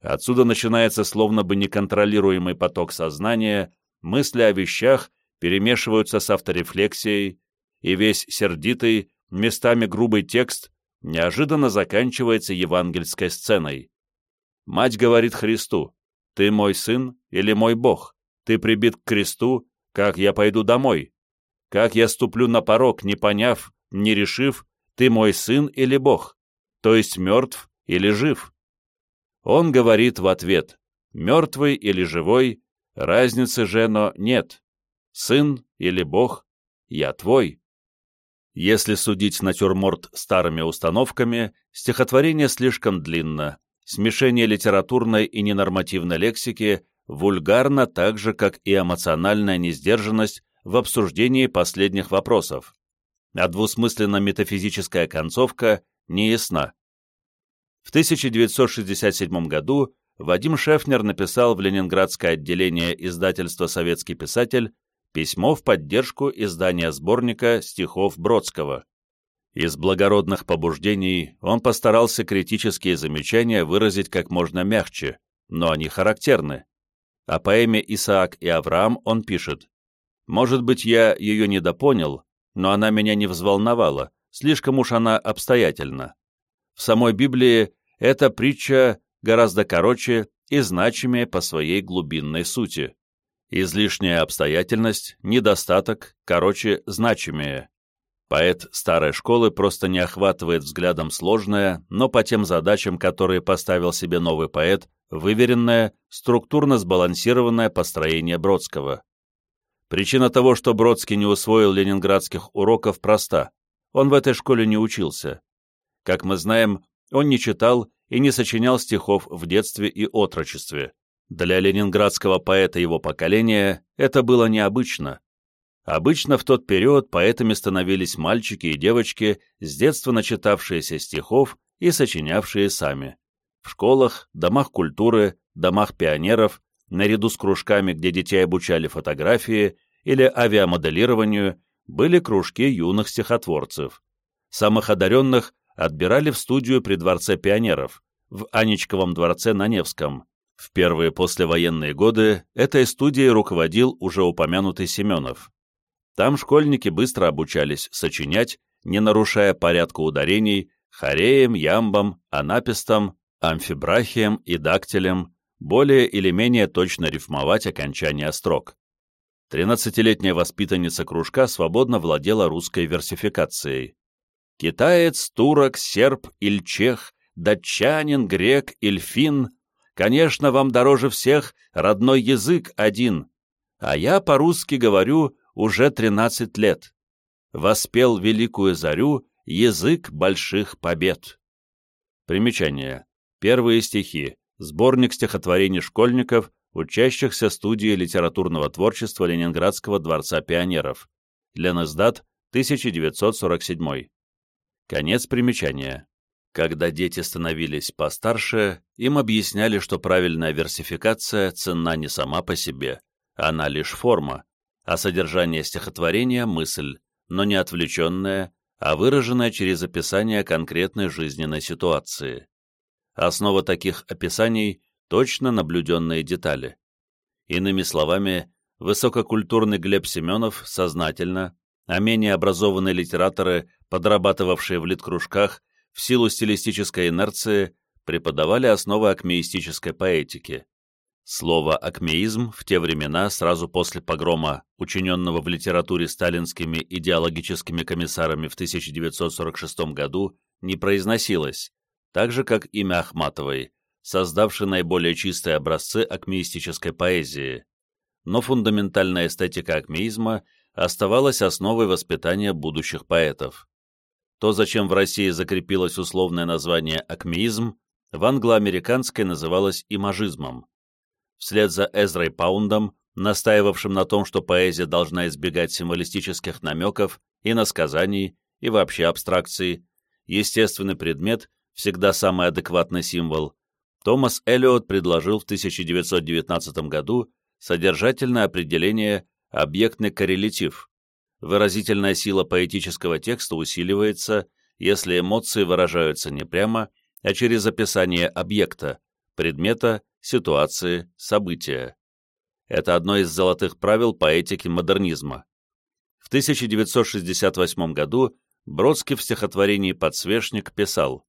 Отсюда начинается словно бы неконтролируемый поток сознания, мысли о вещах перемешиваются с авторефлексией, и весь сердитый, местами грубый текст неожиданно заканчивается евангельской сценой. Мать говорит Христу, «Ты мой сын или мой Бог? Ты прибит к кресту, как я пойду домой? Как я ступлю на порог, не поняв, не решив, ты мой сын или Бог, то есть мертв или жив?» Он говорит в ответ, «Мертвый или живой, разницы же, но нет. Сын или Бог, я твой». Если судить натюрморт старыми установками, стихотворение слишком длинно, смешение литературной и ненормативной лексики вульгарно так же, как и эмоциональная несдержанность в обсуждении последних вопросов, а двусмысленно-метафизическая концовка не ясна. В 1967 году Вадим Шефнер написал в Ленинградское отделение издательства «Советский писатель» письмо в поддержку издания сборника стихов Бродского. Из благородных побуждений он постарался критические замечания выразить как можно мягче, но они характерны. О поэме «Исаак и Авраам» он пишет «Может быть, я ее недопонял, но она меня не взволновала, слишком уж она обстоятельна. В самой Библии эта притча гораздо короче и значимее по своей глубинной сути. Излишняя обстоятельность, недостаток, короче, значимее. Поэт старой школы просто не охватывает взглядом сложное, но по тем задачам, которые поставил себе новый поэт, выверенное, структурно сбалансированное построение Бродского. Причина того, что Бродский не усвоил ленинградских уроков, проста. Он в этой школе не учился. Как мы знаем, он не читал и не сочинял стихов в детстве и отрочестве. Для ленинградского поэта его поколения это было необычно. Обычно в тот период поэтами становились мальчики и девочки, с детства начитавшиеся стихов и сочинявшие сами. В школах, домах культуры, домах пионеров, наряду с кружками, где детей обучали фотографии или авиамоделированию, были кружки юных стихотворцев. Самых одаренных отбирали в студию при Дворце пионеров, в Анечковом дворце на Невском, в первые послевоенные годы этой студией руководил уже упомянутый Семенов. Там школьники быстро обучались сочинять, не нарушая порядка ударений, хореем, ямбом, анапистом, амфибрахием и дактилем, более или менее точно рифмовать окончания строк. Тринадцатилетняя воспитанница кружка свободно владела русской версификацией. Китаец, турок, серб или чех, датчанин, грек, ильфин Конечно, вам дороже всех родной язык один, а я по-русски говорю уже 13 лет. Воспел великую зарю язык больших побед. Примечание. Первые стихи. Сборник стихотворений школьников, учащихся студии литературного творчества Ленинградского дворца пионеров. Ленэсдат, 1947. Конец примечания. Когда дети становились постарше, им объясняли, что правильная версификация ценна не сама по себе, она лишь форма, а содержание стихотворения — мысль, но не отвлеченная, а выраженная через описание конкретной жизненной ситуации. Основа таких описаний — точно наблюденные детали. Иными словами, высококультурный Глеб Семенов сознательно, а менее образованные литераторы, подрабатывавшие в литкружках, в силу стилистической инерции преподавали основы акмеистической поэтики. Слово «акмеизм» в те времена, сразу после погрома, учиненного в литературе сталинскими идеологическими комиссарами в 1946 году, не произносилось, так же, как имя Ахматовой, создавшей наиболее чистые образцы акмеистической поэзии. Но фундаментальная эстетика акмеизма оставалась основой воспитания будущих поэтов. То, зачем в России закрепилось условное название «акмеизм», в англо-американской называлось имажизмом. Вслед за Эзрой Паундом, настаивавшим на том, что поэзия должна избегать символистических намеков, и насказаний, и вообще абстракций, естественный предмет, всегда самый адекватный символ, Томас Эллиот предложил в 1919 году содержательное определение «объектный коррелятив». Выразительная сила поэтического текста усиливается, если эмоции выражаются не прямо, а через описание объекта, предмета, ситуации, события. Это одно из золотых правил поэтики модернизма. В 1968 году Бродский в стихотворении «Подсвечник» писал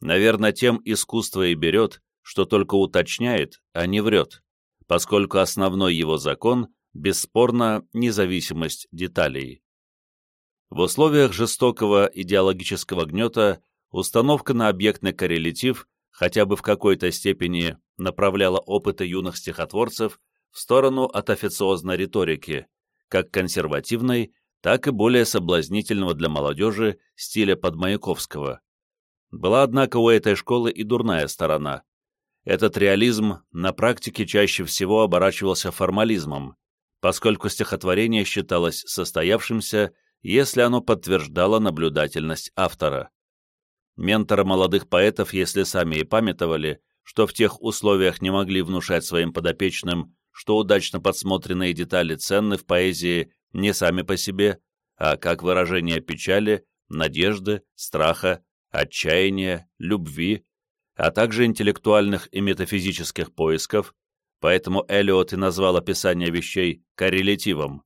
«Наверное, тем искусство и берет, что только уточняет, а не врет, поскольку основной его закон – бесспорно независимость деталей». В условиях жестокого идеологического гнета установка на объектный коррелятив хотя бы в какой-то степени направляла опыты юных стихотворцев в сторону от официозной риторики, как консервативной, так и более соблазнительного для молодежи стиля Подмаяковского. Была, однако, у этой школы и дурная сторона. Этот реализм на практике чаще всего оборачивался формализмом, поскольку стихотворение считалось состоявшимся, если оно подтверждало наблюдательность автора. Менторы молодых поэтов, если сами и памятовали, что в тех условиях не могли внушать своим подопечным, что удачно подсмотренные детали ценны в поэзии не сами по себе, а как выражение печали, надежды, страха, отчаяния, любви, а также интеллектуальных и метафизических поисков, поэтому Элиот и назвал описание вещей коррелятивом.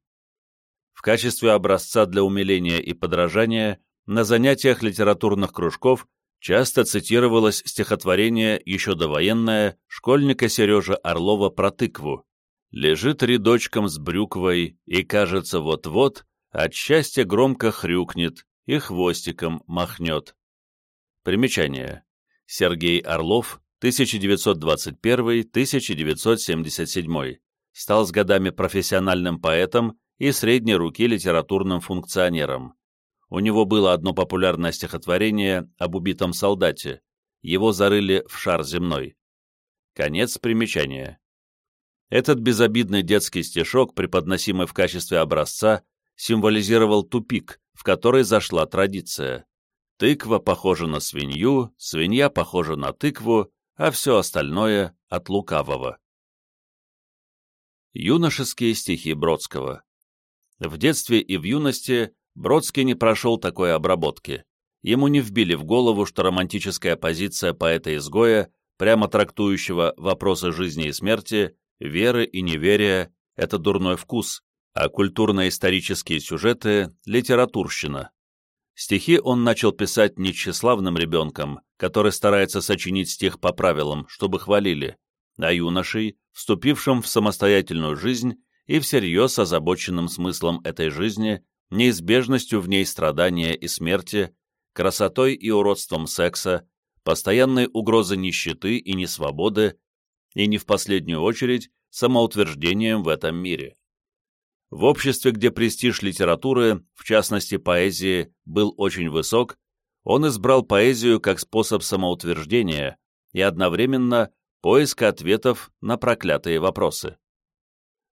В качестве образца для умиления и подражания на занятиях литературных кружков часто цитировалось стихотворение еще довоенное школьника Сережа Орлова про тыкву. Лежит рядочком с брюквой, и, кажется, вот-вот от счастья громко хрюкнет и хвостиком махнет. Примечание. Сергей Орлов, 1921-1977, стал с годами профессиональным поэтом и средней руки литературным функционером. У него было одно популярное стихотворение об убитом солдате. Его зарыли в шар земной. Конец примечания. Этот безобидный детский стишок, преподносимый в качестве образца, символизировал тупик, в который зашла традиция. Тыква похожа на свинью, свинья похожа на тыкву, а все остальное — от лукавого. Юношеские стихи Бродского В детстве и в юности Бродский не прошел такой обработки. Ему не вбили в голову, что романтическая позиция поэта-изгоя, прямо трактующего вопросы жизни и смерти, веры и неверия — это дурной вкус, а культурно-исторические сюжеты — литературщина. Стихи он начал писать не тщеславным ребенком, который старается сочинить стих по правилам, чтобы хвалили, а юношей, вступившим в самостоятельную жизнь и всерьез озабоченным смыслом этой жизни, неизбежностью в ней страдания и смерти, красотой и уродством секса, постоянной угрозой нищеты и несвободы, и не в последнюю очередь самоутверждением в этом мире. В обществе, где престиж литературы, в частности поэзии, был очень высок, он избрал поэзию как способ самоутверждения и одновременно поиска ответов на проклятые вопросы.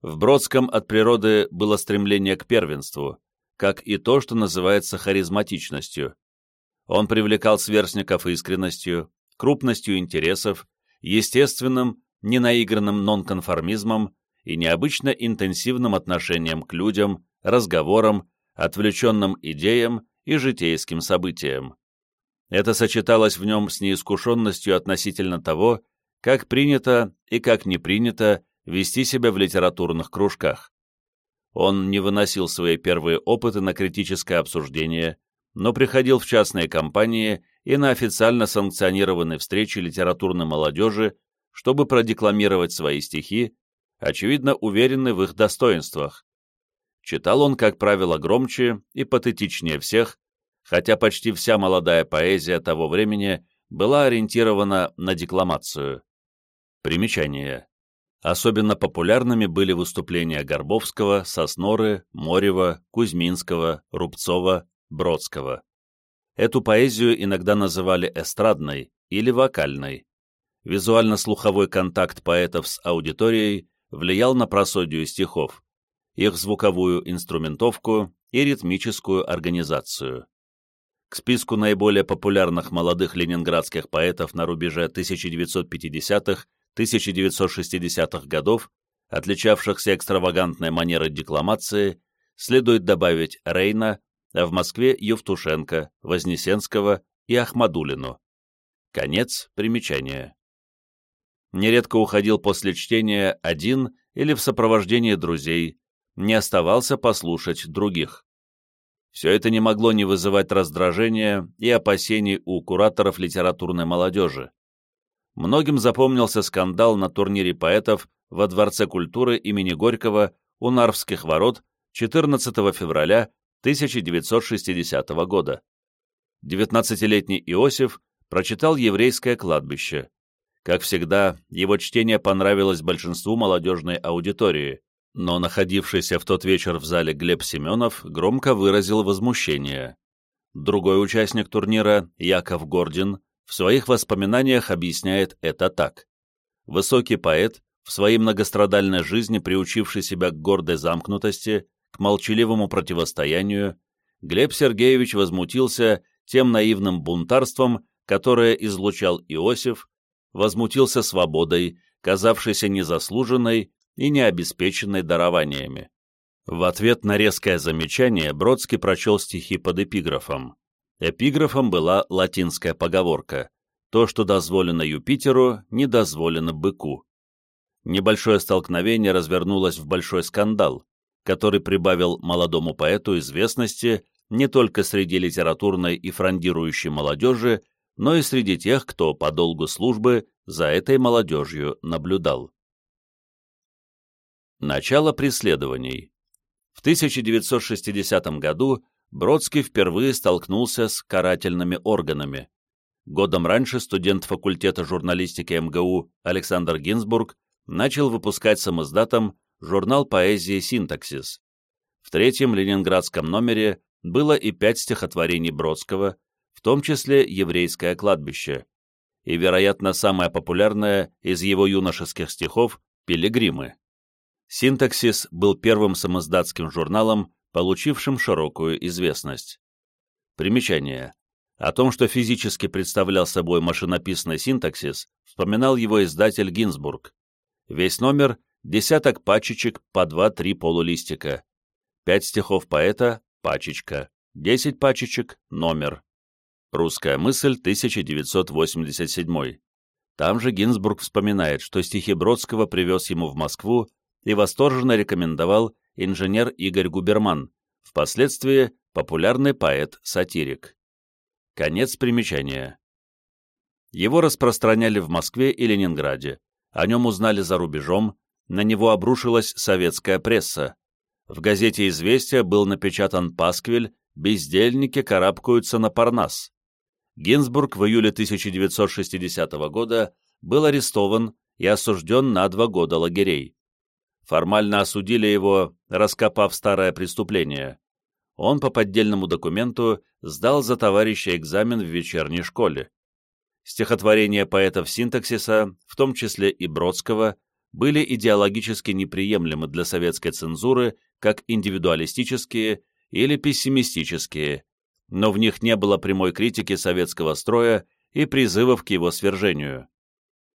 В Бродском от природы было стремление к первенству, как и то, что называется харизматичностью. Он привлекал сверстников искренностью, крупностью интересов, естественным, ненаигранным нонконформизмом и необычно интенсивным отношением к людям, разговорам, отвлеченным идеям и житейским событиям. Это сочеталось в нем с неискушенностью относительно того, как принято и как не принято вести себя в литературных кружках. Он не выносил свои первые опыты на критическое обсуждение, но приходил в частные компании и на официально санкционированные встречи литературной молодежи чтобы продекламировать свои стихи, очевидно уверенный в их достоинствах. Читал он, как правило, громче и патетичнее всех, хотя почти вся молодая поэзия того времени была ориентирована на декламацию. Примечание. Особенно популярными были выступления Горбовского, Сосноры, Морева, Кузьминского, Рубцова, Бродского. Эту поэзию иногда называли эстрадной или вокальной. Визуально-слуховой контакт поэтов с аудиторией влиял на просодию стихов, их звуковую инструментовку и ритмическую организацию. к списку наиболее популярных молодых ленинградских поэтов на рубеже 1950-1960-х годов, отличавшихся экстравагантной манерой декламации, следует добавить Рейна, а в Москве Евтушенко, Вознесенского и Ахмадулину. Конец примечания. Нередко уходил после чтения один или в сопровождении друзей, не оставался послушать других. Все это не могло не вызывать раздражения и опасений у кураторов литературной молодежи. Многим запомнился скандал на турнире поэтов во Дворце культуры имени Горького у Нарвских ворот 14 февраля 1960 года. 19-летний Иосиф прочитал «Еврейское кладбище». Как всегда, его чтение понравилось большинству молодежной аудитории, но находившийся в тот вечер в зале Глеб Семенов громко выразил возмущение. Другой участник турнира, Яков Гордин, в своих воспоминаниях объясняет это так. Высокий поэт, в своей многострадальной жизни приучивший себя к гордой замкнутости, к молчаливому противостоянию, Глеб Сергеевич возмутился тем наивным бунтарством, которое излучал Иосиф, возмутился свободой, казавшейся незаслуженной и необеспеченной дарованиями. В ответ на резкое замечание Бродский прочел стихи под эпиграфом. Эпиграфом была латинская поговорка «То, что дозволено Юпитеру, не дозволено быку». Небольшое столкновение развернулось в большой скандал, который прибавил молодому поэту известности не только среди литературной и фрондирующей молодежи, но и среди тех, кто по долгу службы за этой молодежью наблюдал. Начало преследований. В 1960 году Бродский впервые столкнулся с карательными органами. Годом раньше студент факультета журналистики МГУ Александр Гинзбург начал выпускать самоздатом журнал поэзии «Синтаксис». В третьем ленинградском номере было и пять стихотворений Бродского, в том числе «Еврейское кладбище», и, вероятно, самое популярное из его юношеских стихов «Пилигримы». «Синтаксис» был первым самоздатским журналом, получившим широкую известность. Примечание. О том, что физически представлял собой машинописный синтаксис, вспоминал его издатель Гинзбург. Весь номер — десяток пачечек по два-три полулистика. Пять стихов поэта — пачечка, десять пачечек — номер. Русская мысль, 1987. Там же Гинзбург вспоминает, что стихи Бродского привез ему в Москву и восторженно рекомендовал инженер Игорь Губерман, впоследствии популярный поэт-сатирик. Конец примечания. Его распространяли в Москве и Ленинграде, о нем узнали за рубежом, на него обрушилась советская пресса. В газете «Известия» был напечатан пасквиль «Бездельники карабкаются на Парнас». Гинзбург в июле 1960 года был арестован и осужден на два года лагерей. Формально осудили его, раскопав старое преступление. Он по поддельному документу сдал за товарища экзамен в вечерней школе. Стихотворения поэтов синтаксиса, в том числе и Бродского, были идеологически неприемлемы для советской цензуры как индивидуалистические или пессимистические, но в них не было прямой критики советского строя и призывов к его свержению.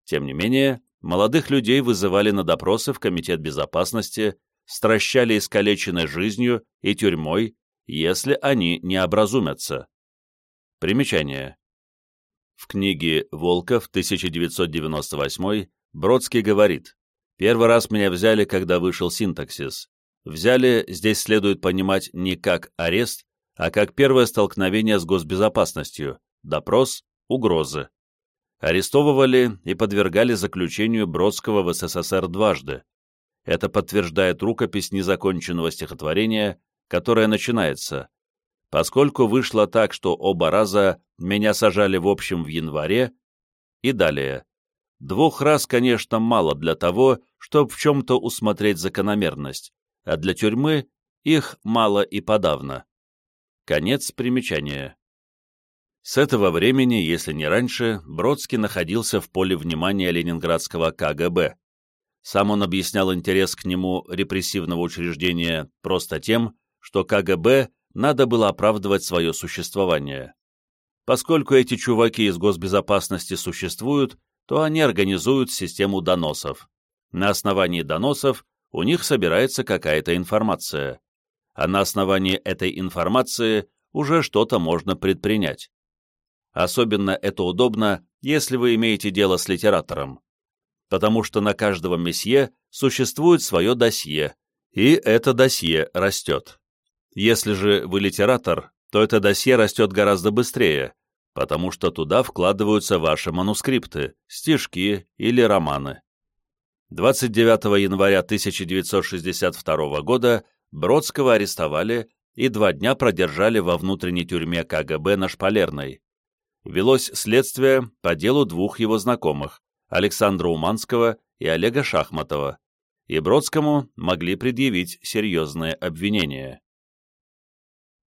Тем не менее, молодых людей вызывали на допросы в Комитет безопасности, стращали искалеченной жизнью и тюрьмой, если они не образумятся. Примечание. В книге «Волков» 1998 Бродский говорит, «Первый раз меня взяли, когда вышел синтаксис. Взяли, здесь следует понимать не как арест, а как первое столкновение с госбезопасностью, допрос, угрозы арестовывали и подвергали заключению Бродского в СССР дважды. Это подтверждает рукопись незаконченного стихотворения, которое начинается «Поскольку вышло так, что оба раза меня сажали в общем в январе» и далее «Двух раз, конечно, мало для того, чтобы в чем-то усмотреть закономерность, а для тюрьмы их мало и подавно». Конец примечания. С этого времени, если не раньше, Бродский находился в поле внимания ленинградского КГБ. Сам он объяснял интерес к нему репрессивного учреждения просто тем, что КГБ надо было оправдывать свое существование. Поскольку эти чуваки из госбезопасности существуют, то они организуют систему доносов. На основании доносов у них собирается какая-то информация. А на основании этой информации уже что-то можно предпринять. Особенно это удобно, если вы имеете дело с литератором. Потому что на каждого месье существует свое досье, и это досье растет. Если же вы литератор, то это досье растет гораздо быстрее, потому что туда вкладываются ваши манускрипты, стишки или романы. 29 января 1962 года Бродского арестовали и два дня продержали во внутренней тюрьме КГБ на Шпалерной. Велось следствие по делу двух его знакомых, Александра Уманского и Олега Шахматова, и Бродскому могли предъявить серьезные обвинения.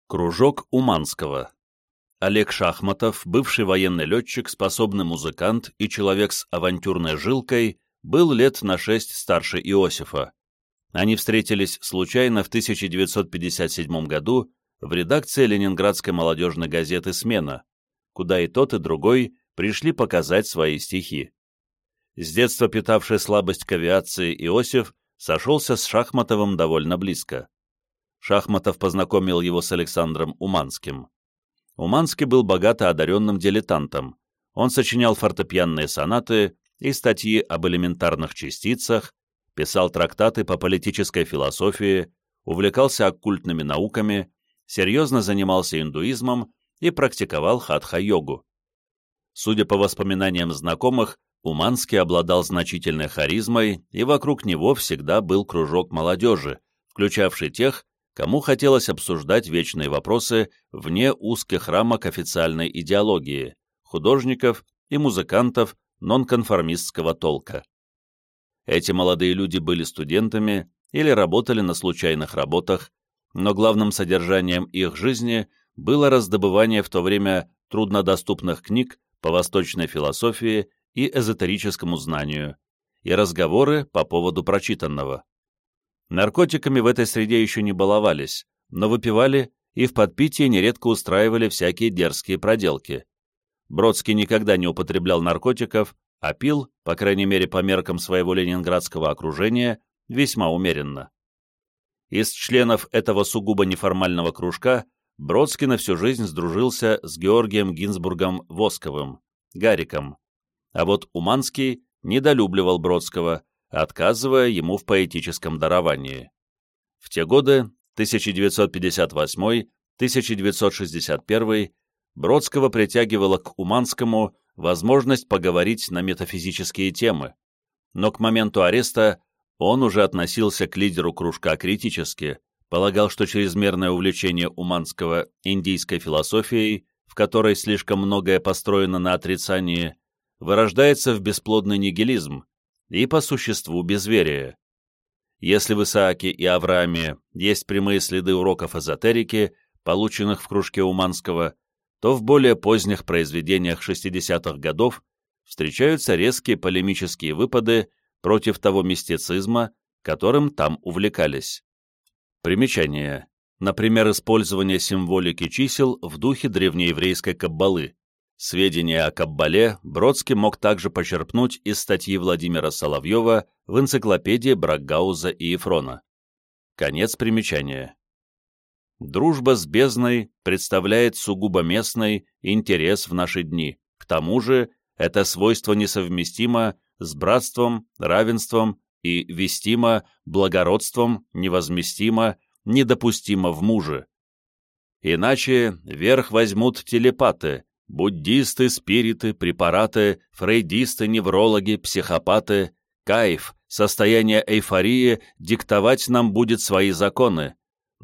Кружок Уманского Олег Шахматов, бывший военный летчик, способный музыкант и человек с авантюрной жилкой, был лет на шесть старше Иосифа. Они встретились случайно в 1957 году в редакции ленинградской молодежной газеты «Смена», куда и тот, и другой пришли показать свои стихи. С детства питавший слабость к авиации Иосиф сошелся с Шахматовым довольно близко. Шахматов познакомил его с Александром Уманским. Уманский был богато одаренным дилетантом. Он сочинял фортепианные сонаты и статьи об элементарных частицах, писал трактаты по политической философии, увлекался оккультными науками, серьезно занимался индуизмом и практиковал хатха-йогу. Судя по воспоминаниям знакомых, Уманский обладал значительной харизмой, и вокруг него всегда был кружок молодежи, включавший тех, кому хотелось обсуждать вечные вопросы вне узких рамок официальной идеологии, художников и музыкантов нонконформистского толка. Эти молодые люди были студентами или работали на случайных работах, но главным содержанием их жизни было раздобывание в то время труднодоступных книг по восточной философии и эзотерическому знанию, и разговоры по поводу прочитанного. Наркотиками в этой среде еще не баловались, но выпивали и в подпитии нередко устраивали всякие дерзкие проделки. Бродский никогда не употреблял наркотиков, а пил, по крайней мере по меркам своего ленинградского окружения, весьма умеренно. Из членов этого сугубо неформального кружка Бродский на всю жизнь сдружился с Георгием Гинзбургом Восковым, Гариком, а вот Уманский недолюбливал Бродского, отказывая ему в поэтическом даровании. В те годы, 1958-1961, Бродского притягивало к Уманскому возможность поговорить на метафизические темы, но к моменту ареста он уже относился к лидеру кружка критически, полагал, что чрезмерное увлечение Уманского индийской философией, в которой слишком многое построено на отрицании, вырождается в бесплодный нигилизм и по существу безверие. Если в Исааке и Аврааме есть прямые следы уроков эзотерики, полученных в кружке Уманского, то в более поздних произведениях 60-х годов встречаются резкие полемические выпады против того мистицизма, которым там увлекались. Примечание. Например, использование символики чисел в духе древнееврейской каббалы. Сведения о каббале Бродский мог также почерпнуть из статьи Владимира Соловьева в энциклопедии Бракгауза и Ефрона. Конец примечания. Дружба с бездной представляет сугубо местный интерес в наши дни. К тому же, это свойство несовместимо с братством, равенством и вестимо, благородством, невозместимо, недопустимо в муже. Иначе верх возьмут телепаты, буддисты, спириты, препараты, фрейдисты, неврологи, психопаты, кайф, состояние эйфории диктовать нам будет свои законы,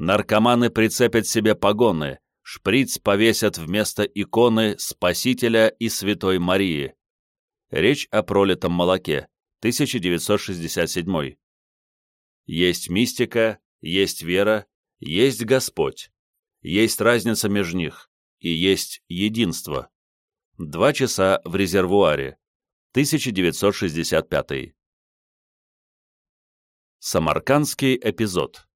Наркоманы прицепят себе погоны, шприц повесят вместо иконы Спасителя и Святой Марии. Речь о пролитом молоке, 1967. Есть мистика, есть вера, есть Господь. Есть разница между них, и есть единство. Два часа в резервуаре, 1965. Самаркандский эпизод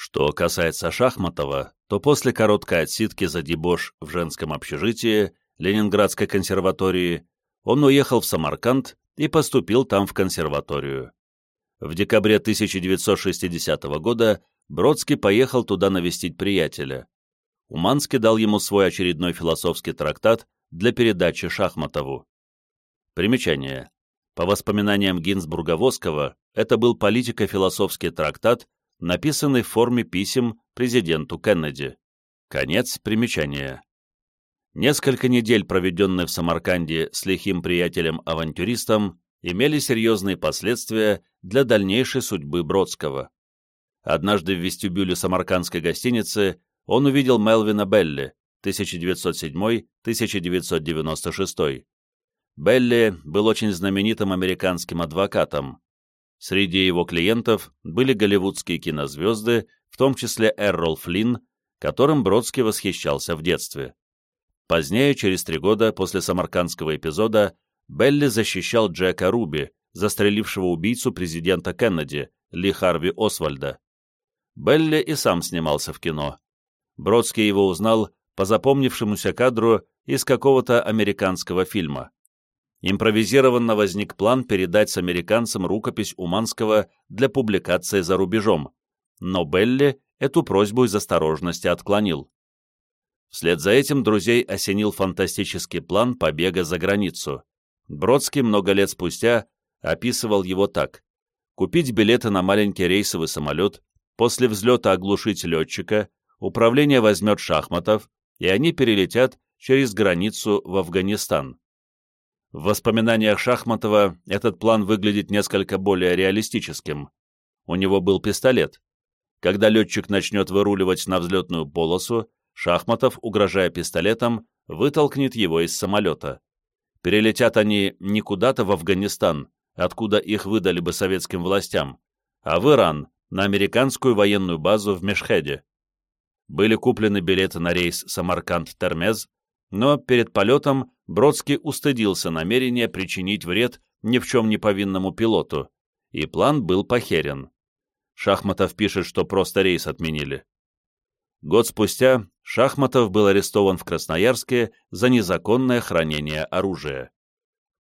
что касается Шахматова, то после короткой отсидки за дебош в женском общежитии Ленинградской консерватории он уехал в Самарканд и поступил там в консерваторию. В декабре 1960 года Бродский поехал туда навестить приятеля. Уманский дал ему свой очередной философский трактат для передачи Шахматову. Примечание. По воспоминаниям Гинзбурга-Воскова, это был политико-философский трактат, написанный в форме писем президенту Кеннеди. Конец примечания. Несколько недель, проведенные в Самарканде с лихим приятелем-авантюристом, имели серьезные последствия для дальнейшей судьбы Бродского. Однажды в вестибюле самаркандской гостиницы он увидел Мелвина Белли, 1907-1996. Белли был очень знаменитым американским адвокатом. Среди его клиентов были голливудские кинозвезды, в том числе Эррол Флинн, которым Бродский восхищался в детстве. Позднее, через три года после самаркандского эпизода, Белли защищал Джека Руби, застрелившего убийцу президента Кеннеди, Ли Харви Освальда. Белли и сам снимался в кино. Бродский его узнал по запомнившемуся кадру из какого-то американского фильма. Импровизированно возник план передать с американцам рукопись Уманского для публикации за рубежом, но Белли эту просьбу из осторожности отклонил. Вслед за этим друзей осенил фантастический план побега за границу. Бродский много лет спустя описывал его так. Купить билеты на маленький рейсовый самолет, после взлета оглушить летчика, управление возьмет Шахматов, и они перелетят через границу в Афганистан. В воспоминаниях Шахматова этот план выглядит несколько более реалистическим. У него был пистолет. Когда летчик начнет выруливать на взлетную полосу, Шахматов, угрожая пистолетом, вытолкнет его из самолета. Перелетят они не куда-то в Афганистан, откуда их выдали бы советским властям, а в Иран, на американскую военную базу в Мешхеде. Были куплены билеты на рейс Самарканд-Термез, но перед полетом Бродский устыдился намерения причинить вред ни в чем не повинному пилоту, и план был похерен. Шахматов пишет, что просто рейс отменили. Год спустя Шахматов был арестован в Красноярске за незаконное хранение оружия.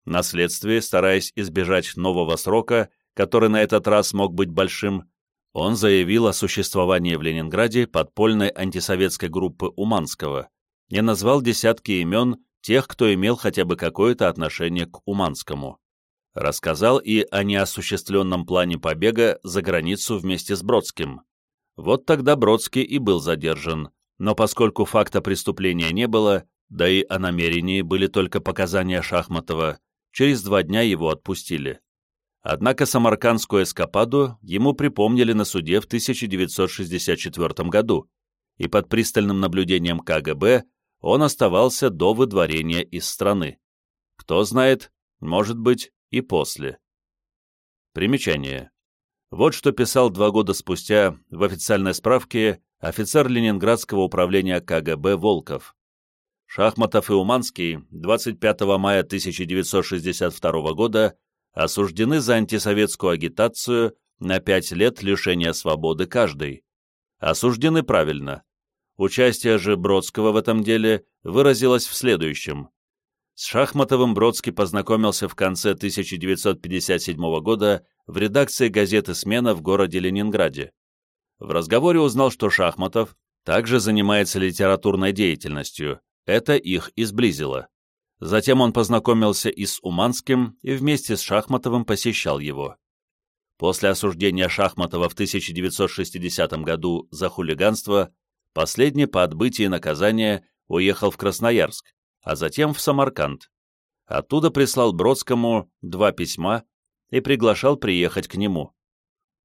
На следствии, стараясь избежать нового срока, который на этот раз мог быть большим, он заявил о существовании в Ленинграде подпольной антисоветской группы Уманского и назвал десятки имен тех, кто имел хотя бы какое-то отношение к Уманскому. Рассказал и о неосуществленном плане побега за границу вместе с Бродским. Вот тогда Бродский и был задержан, но поскольку факта преступления не было, да и о намерении были только показания Шахматова, через два дня его отпустили. Однако самаркандскую эскападу ему припомнили на суде в 1964 году, и под пристальным наблюдением КГБ он оставался до выдворения из страны. Кто знает, может быть, и после. Примечание. Вот что писал два года спустя в официальной справке офицер Ленинградского управления КГБ Волков. Шахматов и Уманский 25 мая 1962 года осуждены за антисоветскую агитацию на пять лет лишения свободы каждый. Осуждены правильно. Участие же Бродского в этом деле выразилось в следующем. С Шахматовым Бродский познакомился в конце 1957 года в редакции газеты «Смена» в городе Ленинграде. В разговоре узнал, что Шахматов также занимается литературной деятельностью. Это их изблизило. Затем он познакомился и с Уманским и вместе с Шахматовым посещал его. После осуждения Шахматова в 1960 году за хулиганство, последний по отбытии наказания уехал в Красноярск, а затем в Самарканд. Оттуда прислал Бродскому два письма и приглашал приехать к нему.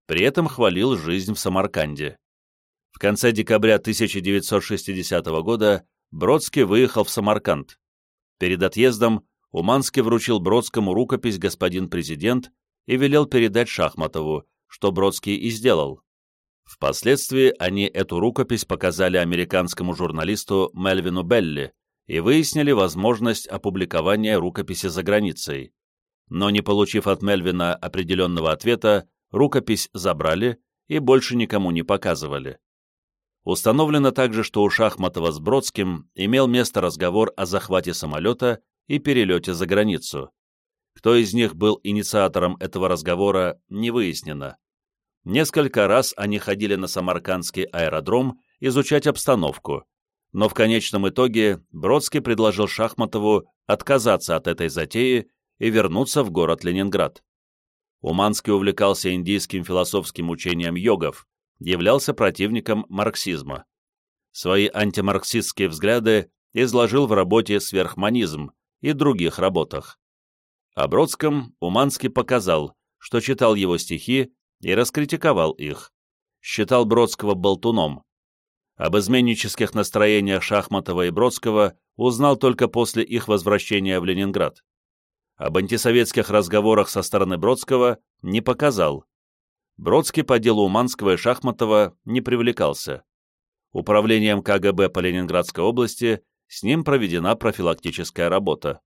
При этом хвалил жизнь в Самарканде. В конце декабря 1960 года Бродский выехал в Самарканд. Перед отъездом Уманский вручил Бродскому рукопись «Господин президент» и велел передать Шахматову, что Бродский и сделал. Впоследствии они эту рукопись показали американскому журналисту Мельвину Белли и выяснили возможность опубликования рукописи за границей. Но не получив от Мельвина определенного ответа, рукопись забрали и больше никому не показывали. Установлено также, что у Шахматова с Бродским имел место разговор о захвате самолета и перелете за границу. Кто из них был инициатором этого разговора, не выяснено. Несколько раз они ходили на Самаркандский аэродром изучать обстановку, но в конечном итоге Бродский предложил Шахматову отказаться от этой затеи и вернуться в город Ленинград. Уманский увлекался индийским философским учением йогов, являлся противником марксизма. Свои антимарксистские взгляды изложил в работе «Сверхманизм» и других работах. О Бродском Уманский показал, что читал его стихи и раскритиковал их. Считал Бродского болтуном. Об изменнических настроениях Шахматова и Бродского узнал только после их возвращения в Ленинград об антисоветских разговорах со стороны Бродского не показал. Бродский по делу Уманского и Шахматова не привлекался. Управлением КГБ по Ленинградской области с ним проведена профилактическая работа.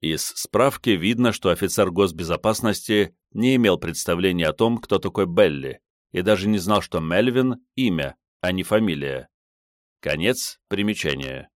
Из справки видно, что офицер госбезопасности не имел представления о том, кто такой Белли, и даже не знал, что Мельвин — имя, а не фамилия. Конец примечания.